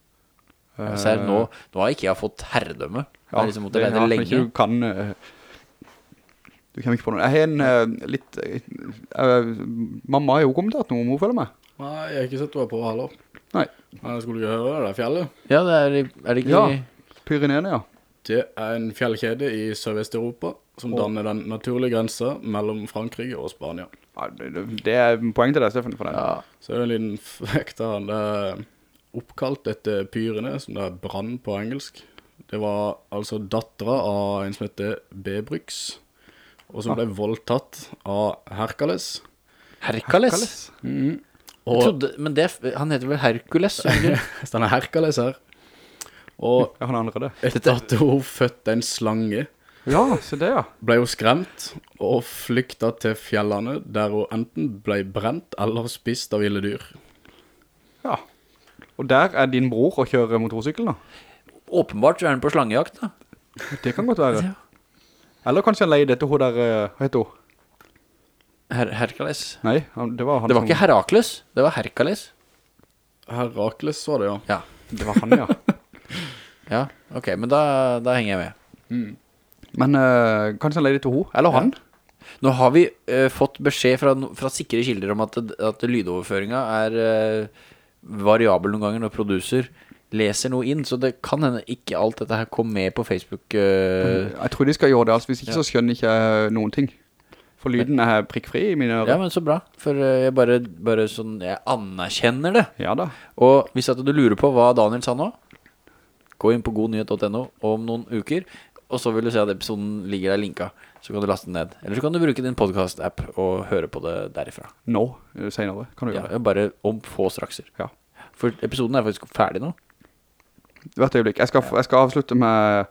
Ja, så er nå, nå har ikke jeg fått herredømme. Ja, har liksom det- ja, men lenge. Ikke du kan... kommer ikke på noe. Jeg har en uh, litt... Uh, mamma har jo kommentert noe om hun følger med. Nei, jeg har ikke sett hva var på heller. Nei. Nei, skulle du ikke høre det, det er fjellet. Ja, det er, er det ikke Ja. Pyreneene, ja. Det er en fjellkjede i Sørvest-Europa som danner den naturlige grensen mellom Frankrike og Spania. Ja, det, det- er poeng til deg, Steffen, for det. Ja. Så er det en liten fakt av han. Det er oppkalt etter Pyrene, som det er brann på engelsk. Det var altså datteren av en som heter Bebryx, og som ble voldtatt av Herkales. Herkales. Hercules. Jeg Og trodde, men det, han heter vel Herkules? han så han er Herkales her. Og Ja, han andre det. etter at hun fødte en slange, Ja, se det, ja. ble hun skremt og flykta til fjellene, der hun enten ble brent eller spist av ville dyr. Ja. Og der er din bror å kjøre motorsykkel, da. Åpenbart så er han på slangejakt, da. Det kan godt være. Ja. Eller kanskje han leide etter hun der, eh, hva heter hun? Her Herkales. Nei, han, det var han Det var som- ikke Herakles, det var Herkales. Herakles var det, ja. Ja. Det var han, ja. Ja, ok, men da, da henger jeg med. Men uh, kanskje han leide etter hun? Eller han? Nå har vi uh, fått beskjed fra, fra sikre kilder om at, at lydoverføringen er uh, variabel noen ganger når producer leser noe inn, så det kan hende ikke alt dette her kom med på Facebook. eh, Jeg tror de skal gjøre det, altså. Hvis ikke Ja. så skjønner ikke noen ting. For lyden er prikkfri i mine ører. ja, men så bra, for eh, jeg bare, bare sånn, jeg anerkjenner det. Ja da. Og hvis at du lurer på hva Daniel sa nå, gå inn på godnyhet.no om noen uker, og så vil du se at episoden ligger der linka. Så kan du laste den ned. Eller så kan du bruke din podcast-app og høre på det derifra. Nå, no, senere, kan du Ja, gjøre det. bare om få strakser. Ja. For episoden er faktisk ferdig nå. Hvert øyeblikk. Jeg skal, jeg skal avslutte med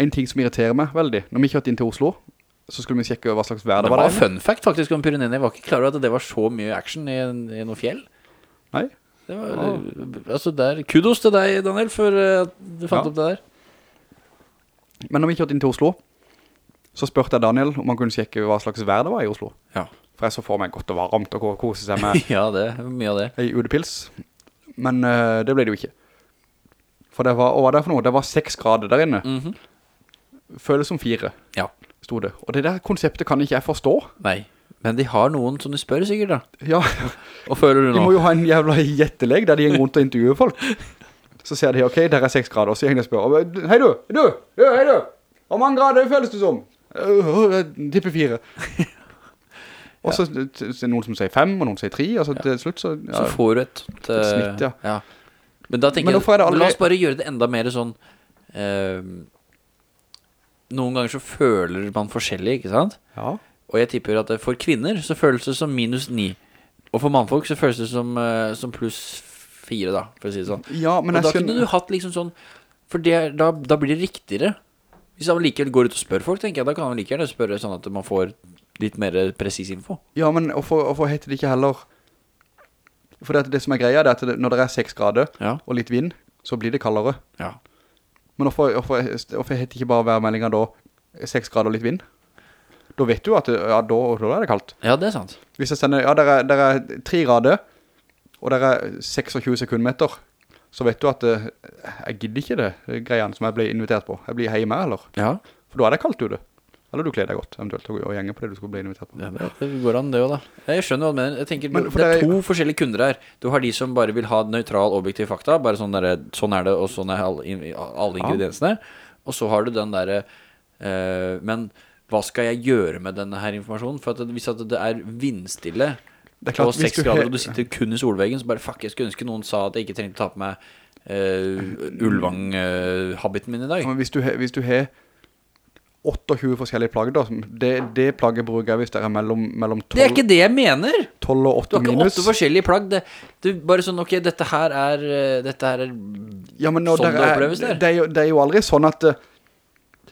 en ting som irriterer meg veldig. Når vi kjørte inn til Oslo, så skulle vi sjekke hva slags vær Det det var var der. fun fact faktisk om Pyrenene. Jeg var ikke klar over at det var så mye action i, i noe fjell. Nei? Det var, altså der, kudos til deg, Daniel, for eh, at du fant Ja. opp det der. Men når vi kjørte inn til Oslo, så spørte jeg Daniel om han kunne sjekke hva slags vær det var i Oslo. Ja. For jeg så for meg godt og varmt og ko- kose seg med ja, det mye av det. ei udepils. Men uh, det ble det jo ikke. For det var, er det for noe? Det var seks grader der inne. Mhm. Føles som fire, Ja. Stod det. Og det der konseptet kan ikke jeg forstå. Nei. Men de har noen som de spør sikkert da. Ja, Og føler du de må jo ha en jævla jettelegg der de går rundt og intervjuer folk. Så ser de, ok, der er seks grader, og så gjenger de spør, hei du, du, du, hei du, hvor mange grader føles det som? «Øh, jeg tipper fire. Og så er det noen som sier fem, og noen sier tre, og så til slutt så, ja, Så får du et, et, snitt, ja. Men da tenker Men jeg, aldri- la oss bare gjøre det enda mer sånn eh, Noen ganger så føler man forskjellig, ikke sant? ja, Og jeg tipper at for kvinner så føles det som minus 9 Og for mannfolk så føles det som, eh, som pluss 4 da, for å si det sånn. Ja, men Og jeg da kunne du hatt liksom sånn For det, da, da blir det riktigere. Hvis han likevel går ut og spør folk, tenker jeg Da kan han like gjerne spørre sånn at man får litt mer presis info. Ja, men hvorfor, hvorfor heter det ikke heller, for det, det som er greia, det er at det, når det er 6 grader, Ja, og litt vind, så blir det kaldere. ja Men hvorfor, hvorfor, hvorfor heter ikke bare værmeldingen da 6 grader og litt vind? Da vet du at det, ja, da, da er det kaldt. Ja, det er sant Hvis jeg sender, ja, der er, der er tre grader, og der er 26 sekundmeter, så vet du at eh, jeg gidder ikke det, det greiene som jeg ble invitert på. Jeg blir hjemme, eller? Ja, For da er det kaldt ute. Eller du kler deg godt, eventuelt, og, og gjenge på det du skulle bli invitert på. Ja, det, går an det også da. Jeg skjønner hva du mener. Jeg tenker, Men det, er to jeg... forskjellige kunder her. Du har de som bare vil ha nøytral, objektiv fakta Bare sånn der, sånn er det Og sånn er alle, alle ingrediensene. Og så har du den der eh, Men hva skal jeg gjøre med denne her informasjonen? For at hvis at det er vindstille Det er klart, på 6 grader Og du sitter kun i solveggen Så bare fuck, jeg skulle ønske noen sa At jeg ikke trengte å ta på meg uh, Ulvang-habiten min i dag. Men hvis du, hvis du har 28 forskjellige plagg da, det, det plagget bruker jeg hvis det er mellom, mellom 12, Det er ikke det jeg mener. 12 og Du 8 har ikke 8 forskjellige plagg. Det, det er bare sånn, ok, dette her er eh, Dette her er Ja, men sånn det er, oppleves der. Det er, jo, det er jo aldri sånn at eh,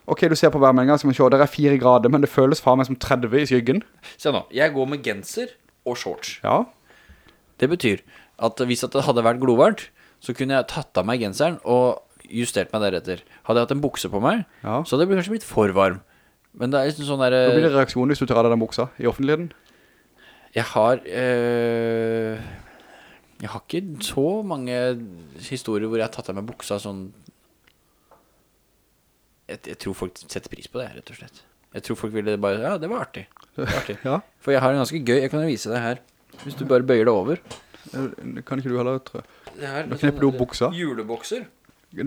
Ok, du ser på værmeldingen Skal vi se, det er 4 grader Men det føles faen meg som 30 i skyggen. Se nå, jeg går med genser og shorts. Ja, Det betyr at hvis det hadde vært glovarmt Så kunne jeg tatt av meg genseren Og justert meg deretter. Hadde jeg hatt en bukse på meg Ja. Så hadde jeg kanskje blitt for varm. Men det er liksom sånn der Hva blir det reaksjonen hvis du tar av deg den buksa I offentligheten? Jeg har øh, Jeg har ikke så mange historier Hvor jeg har tatt av meg buksa sånn. Jeg, jeg tror folk setter pris på det, rett og slett. Jeg tror folk ville bare Ja, det var artig, det var artig. Ja, For jeg har en ganske gøy Jeg kan jo vise deg her. Hvis du bare bøyer det over. Det kan ikke du heller, tror jeg. Nå knepper du opp buksa. Julebokser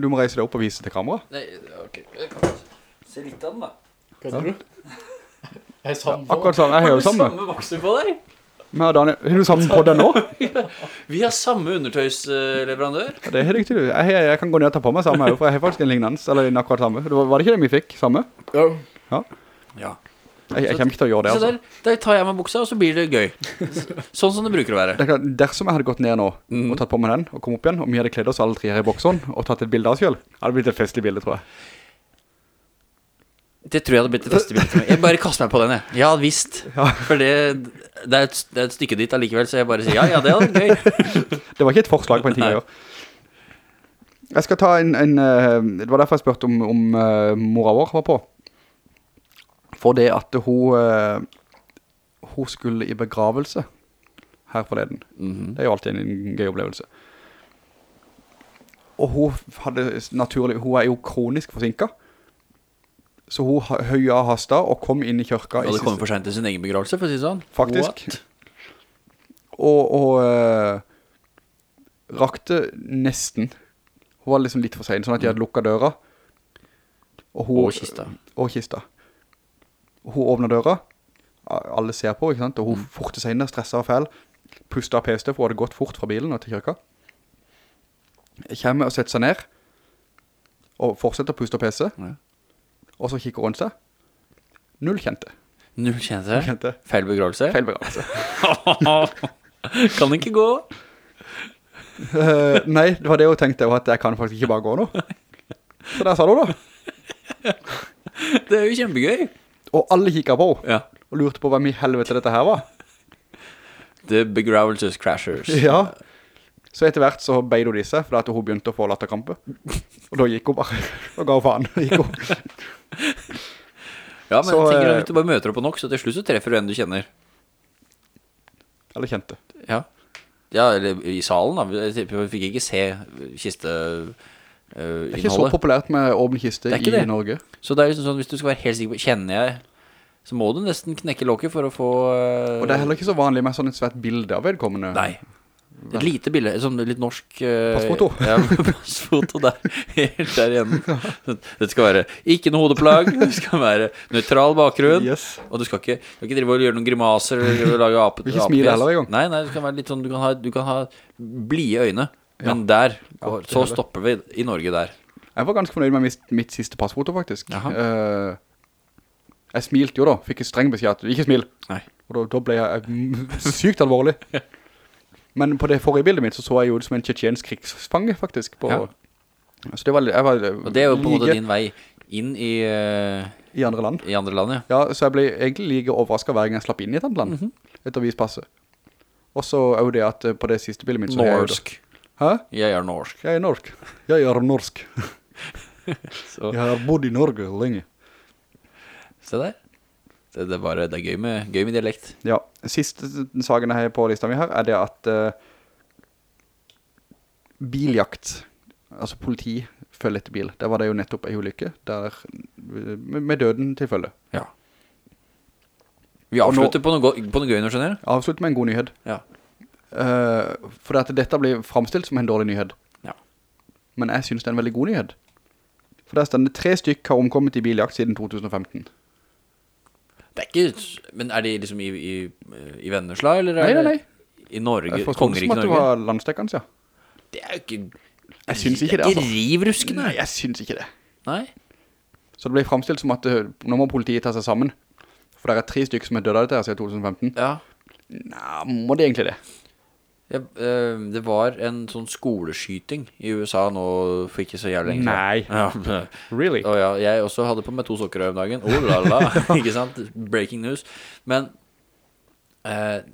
Du må reise deg opp og vise til kamera. Nei, ok. Jeg kan se litt av den, da. Hva tror du? Jeg er samme Akkurat sånn, jeg har jo samme. samme voksen på deg? Men har, Daniel, har du sammen på deg nå? Vi har samme undertøysleverandør. Ja, Det er riktig du. Jeg, jeg, jeg kan gå ned og ta på meg samme, her, for jeg har faktisk en lignende, eller en akkurat samme. Var, var det ikke det vi fikk, samme? Ja. Ja. Ja. Jeg, jeg kommer ikke til å gjøre det, Så altså. der, der tar jeg meg buksa, og så blir det gøy. Sånn som det bruker å være. Det er klart, dersom jeg hadde gått ned nå, Mhm. og tatt på meg den, og kom opp igjen, og vi hadde kledd oss alle tre her i bokseren, og tatt et bilde av oss selv, hadde det blitt et festlig bilde, tror jeg. Det tror jeg hadde blitt et testebilde til meg. Jeg bare kaster meg på den, jeg. Ja, visst. Ja. For det, det, er et, det er et stykke dit allikevel, så jeg bare sier ja, ja, det hadde vært gøy. Det var ikke et forslag på en ting å gjøre. Jeg skal ta en, en eh, det var derfor jeg spørte om, om eh, mora vår var på. For det at hun, eh, hun skulle i begravelse her forleden. Mhm. Det er jo alltid en gøy opplevelse. Og hun hadde naturlig, hun er jo kronisk forsinket. Så hun høya hasta og kom inn i kjørka. Og det kom for sent til sin egen begravelse, for å si sånn. Faktisk. What? Og, og eh, rakte nesten. Hun var liksom litt for sen, sånn at de hadde lukket døra. Og, hun, Og kista. Og kista. Og hun åpner døra. Alle ser på, ikke sant? Og hun forter seg inn stresset og fæl. Pustet av peste, for hun hadde gått fort fra bilen og til kirka. Kjemmer og setter seg ned. Og fortsetter å puste av PC. Ja. Og så kikker hun seg. Null kjente. Null kjente. Null Kjente. Feil begravelse. Feil begravelse. kan det ikke gå? Uh, nei, det var det hun tenkte, at jeg kan faktisk ikke bare gå nå. Så der sa du da. Det er jo kjempegøy. Og alle kikket på henne, Ja. og lurte på hvem i helvete dette her var. The begravelses crashers. Ja. Så etter hvert så beid hun disse, for at hun begynte å få latterkrampe. Og da gikk hun bare, og ga faen, gikk hun. Ja, men Så, jeg tenker du at du bare møter opp på nok, så til slutt så treffer du en du kjenner. Eller kjente. Ja. Ja, eller i salen da. Vi fikk ikke se kiste... eh, Det er ikke så populært med åpen kiste i det. Norge. Så det er liksom sånn, hvis du skal være helt sikker på, kjenner jeg, så må du nesten knekke lokket for å få... Uh, Og det er heller ikke så vanlig med sånn et svært bilde av vedkommende. Nei. Et lite bilde, sånn litt norsk... uh, Passfoto. Ja, passfoto der, helt der igjen. Det skal være ikke noe hodeplagg, det skal være nøytral bakgrunn, Yes. og du skal ikke, du skal ikke drive og gjøre noen grimaser eller lage apet. Det skal være litt sånn, du kan ha, du kan ha blie øyne, men der, så er stopper vi i Norge der. Jeg var ganske fornøyd med mitt, mitt siste passfoto, faktisk. Eh, jeg smilte jo da, fikk en streng beskjed at ikke smil. Nei. Og da, da ble jeg mm, sykt alvorlig. Men på det forrige bildet mitt så så jeg jo det som en tjetjensk krigsfange, faktisk. På, Ja. Så det var, jeg var Og det er jo på en måte din vei inn i, Uh, i andre land. i andre land, ja. Ja, så jeg ble egentlig like overrasket hver gang jeg slapp inn i et annet land. Mhm. Etter å vise passet. Og så er jo det at eh, på det siste bildet mitt jeg Norsk. Hæ? Jeg er norsk. Jeg er norsk. Jeg er norsk. Så, Jeg har bodd i Norge lenge. se der. Det, det, er bare, det er gøy med, gøy med dialekt. Ja, siste saken har på lista mi her er det at uh, biljakt, altså politi følger etter bil. Der var det jo nettopp en ulykke, der, med, med døden til følge. Ja. Vi avslutter nå- avslutter på, noe, på noe gøy nå, skjønner du? Avslutt med en god nyhet. Ja. Eh, for at dette blir fremstilt som en dårlig nyhet. Ja. Men jeg synes det er en veldig god nyhet. For der er det tre stykker har omkommet i biljakt siden 2015. Det er ikke, men er de liksom i, i, i Vennesla, eller er Nei, nei, nei. I Norge, Jeg forstår det kongeriket at det var landstekkende, ja. Det er jo ikke... Jeg synes ikke det, altså. Det er ikke rivruskende. Nei, jeg synes ikke det. Nei. Så det ble fremstilt som at eh, nå må politiet ta seg sammen. For det er tre stykker som er døde av dette her siden 2015. Ja. Nei, må det egentlig det? Ja, eh, det var en sånn skoleskyting i USA nå for ikke så jævlig lenge Nei. siden. Ja. Really? Og ja, jeg også hadde på meg to sokker her om dagen. Oh la la, ikke sant? Breaking news. Men eh,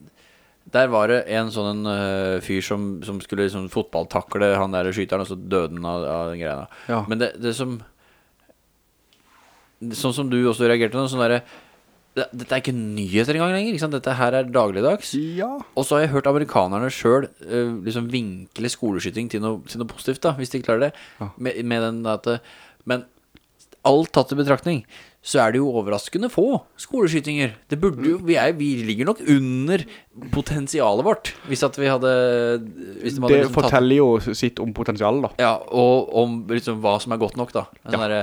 der var det en sånn eh, fyr som, som skulle liksom fotballtakle han der skyteren, og så døde han av, av den greia. Ja. Men det, det som Sånn som du også reagerte nå, sånn derre Dette er ikke nyheter engang lenger, ikke sant? Dette her er dagligdags. Ja. Og så har jeg hørt amerikanerne sjøl liksom vinkle skoleskyting til noe, til noe positivt, da, hvis de klarer det. Ja. Med, med den at eh, Men alt tatt i betraktning, så er det jo overraskende få skoleskytinger. Det burde jo, vi, er, vi ligger nok under potensialet vårt, hvis at vi hadde hvis de hadde Det liksom tatt- forteller jo sitt om potensialet da. Ja, og om liksom hva som er godt nok, da. En Sånn derre,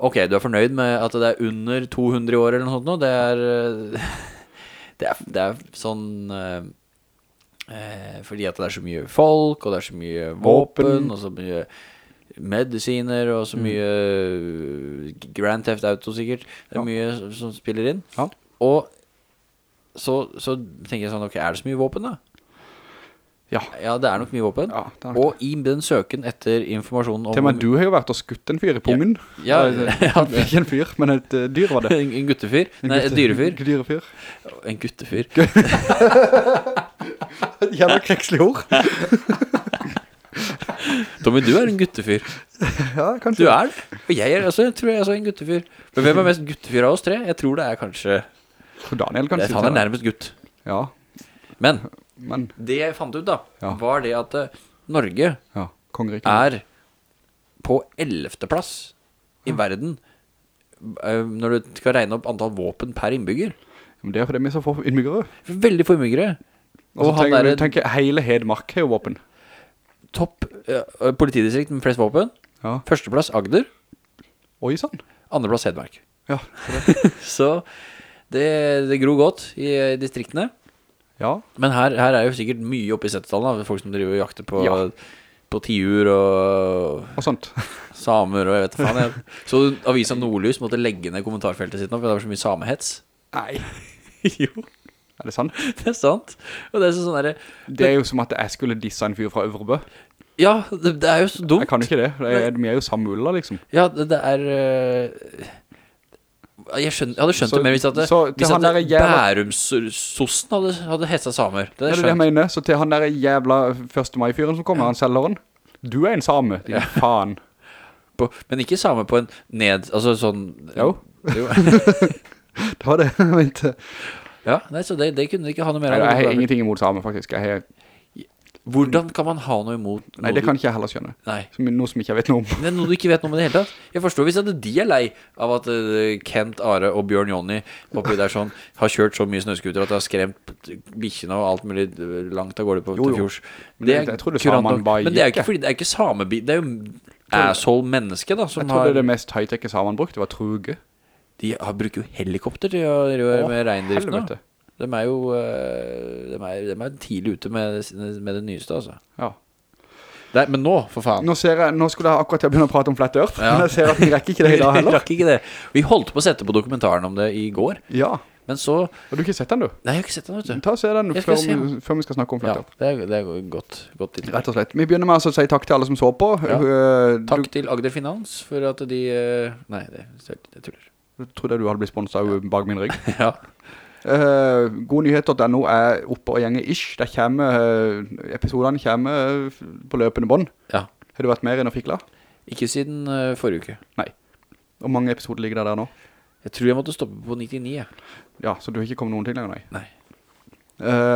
ok, du er fornøyd med at det er under 200 i år eller noe sånt nå? Det er eh, Det er, det er sånn eh, eh, Fordi at det er så mye folk, og det er så mye våpen, Våpen. og så mye medisiner, og så mye eh, Grand Theft Auto, sikkert. Det er Ja. mye som- som spiller inn. Ja. Og så, så tenker jeg sånn, ok, er det så mye våpen, da? Ja. Ja, det er nok mye våpen. Ja, nok Og i den søken etter informasjon om og du har jo vært og skutt en fyr i pungen. Ja, Eller, ja, Ikke en fyr, men et eh, dyr var det. En, en guttefyr? Nei, et gutte- dyrefyr. Dyrefyr. En guttefyr. Jævla krekslig ord. Tommy, du er en guttefyr. Ja, Du kanskje. er det. Og jeg er også, jeg tror jeg er også en guttefyr. Men hvem er mest guttefyr av oss tre? Jeg tror det er kanskje Daniel kanskje. Han er nærmest gutt. Ja, Men men det jeg fant ut, da, Ja. var det at eh, Norge ja, er på 11. plass i verden eh, når du skal regne opp antall våpen per innbygger. Men det er fordi vi er så få innbyggere. Veldig få innbyggere. Og Og så han tenker, du tenker hele Hedmark har jo våpen. topp eh, politidistrikt med flest våpen. Ja. Førsteplass Agder. Oi, sann. Andreplass Hedmark. Ja, Så det, det gror godt i distriktene. Ja. Men her, her er jo sikkert mye oppe i Setesdalen. da, Folk som driver og jakter på, Ja. på tiur og og sånt. samer og jeg vet faen. Jeg. Så avisa Nordlys måtte legge ned kommentarfeltet sitt nå, for det var så mye samehets. Nei, jo, er det sant? det er sant. Og det er sånn derre Det er jo som at jeg skulle disse en fyr fra Øvrebø. Ja, det, det er jo så dumt. Jeg kan ikke det. det er, vi er jo samme ulla, liksom. Ja, det, det er øh, jeg, skjønner, jeg hadde skjønt Så- det mer hvis at, så hvis at jævla- Bærumsosten hadde, hadde seg samer. Det er det jeg mener. Så til han der jævla 1. mai-fyren som kommer, han selgeren. Du er en same, din faen. På, men ikke same på en ned... Altså sånn Jo. jo. Det var det jeg mente. Ja, nei, så det, det kunne ikke ha noe mer av. jeg har ingenting imot same, faktisk. Jeg har, Hvordan kan man ha noe imot noe nei, det kan ikke jeg heller skjønne. Nei. Som, noe som ikke jeg vet noe om. Det er noe du ikke vet noe om i det hele tatt. Jeg forstår hvis at de er lei av at eh, Kent, Are og Bjørn Jonny oppi der sånn har kjørt så mye snøskuter at det har skremt bikkjene og alt mulig eh, langt av gårde på Jo, jo. fjors Men jeg- jeg trodde samene kurant Men det er ikke fordi det er ikke samebi... Det er jo asshole-menneske da som Jeg det er det mest high-tech samene Det var truge. De har, bruker jo helikopter til å gjøre med regndriften Å, helvete. De er jo eh, de er, de er tidlig ute med, med det nyeste, altså. Ja. Det, men nå, for faen. Nå ser jeg, nå skulle jeg akkurat begynne å prate om Flat Earth, Ja. men jeg ser at vi rekker ikke det i dag heller. vi, det. Vi holdt på å sette på dokumentaren om det i går, Ja, men så har du ikke sett den du? Nei, jeg har ikke sett den, vet du. Ta og se den før, se vi- før vi skal snakke om Ja, Flat Earth. det er, det er godt, godt. Rett og slett. Vi begynner med altså å si takk til alle som så på. Ja. Uh, Takk til Agder Finans for at de Uh, Nei, det, det tuller. Jeg trodde du hadde blitt sponset bak min rygg. Ja. Uh, Godnyheter.no er oppe og gjenger ish. Der kommer, uh, episodene kommer uh, på løpende bånd. ja. Har du vært mer enn å fikle? Ikke siden uh, forrige uke. Nei. Hvor mange episoder ligger der der nå? Jeg tror jeg måtte stoppe på 99, ja. Ja, så du har ikke kommet noen ting lenger, nei. Nei.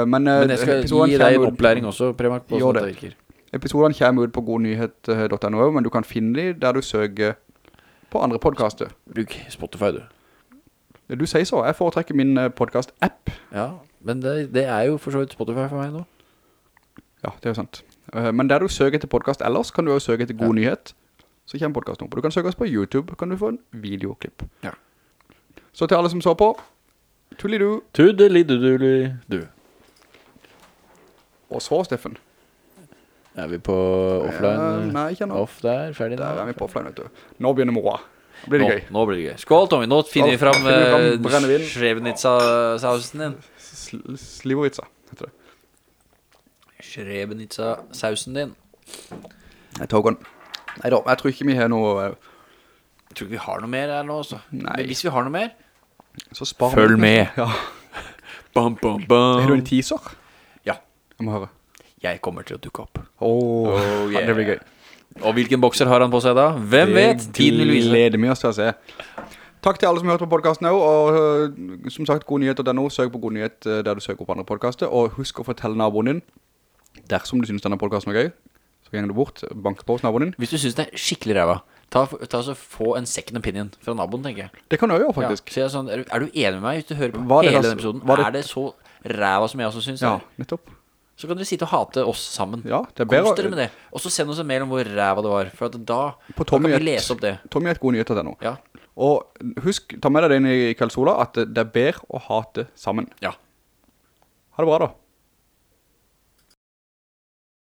Men, Men jeg skal gi deg en opplæring også, Premark, på sånn det. virker. Episodene kommer ut på godnyhet.no, men du kan finne dem der du søker på andre podcaster. Bruk Spotify, du. Du sier så, jeg foretrekker min eh, podcast-app. Ja, men det, det er jo for så vidt Spotify for meg nå. Ja, det er jo sant. Eh, Men der du søker etter podcast ellers, kan du jo søke etter god nyhet. Så kommer podcasten opp. Du kan søke oss på YouTube, kan du få en videoklipp. Ja. Så til alle som så på, tullidu. Tudeli-dudeli, du. Og så, Steffen. Er vi på offline? Ja, nei, ikke nå. Off der, ferdig Der nå. er vi på offline, vet du. Nå begynner moroa. Blir det nå, gøy. nå blir det gøy. Skål, Tommy. Nå finner vi fram, uh. Srebrenica-sausen din. Sl- Slivovitsa, heter det. Srebrenica-sausen din. Jeg tok den. Nei da, jeg tror ikke vi har noe, eh, Jeg tror ikke vi har noe mer her nå. Nei. Men hvis vi har noe mer, så spar Følg med. Ja. bam, bam, bam. Har du en teaser? Ja. Jeg må høre. Jeg kommer til å dukke opp. Åh, Oh, yeah. det blir gøy. Og hvilken bokser har han på seg da? Hvem vet? Tiden vil vise. gleder vi oss til å se. Takk til alle som har hørt på podcasten også, og øh, som sagt, godnyhet.no, søk på godnyhet øh, der du søker opp andre podcaster, og husk å fortelle naboen din, dersom du synes denne podcasten er gøy, så ganger du bort, bank på hos naboen din. Hvis du synes det er skikkelig ræva, Ta, ta så få en second opinion fra naboen, tenker jeg. Det kan du gjøre, faktisk. Ja, sånn, er, du, enig med meg hvis du hører på Var hele denne episoden? det- Er det så ræva som jeg også synes? Ja, nettopp. Så kan dere sitte og hate oss sammen. Ja, det Kos dere med det. Og så send oss en mail om hvor ræva det var, for da, da kan vi lese opp det. Tommy er et god nyheter til nå. Ja, Og husk, ta med deg det inn i Kalsola at det det er bedre å hate sammen. ja. Ha det bra da.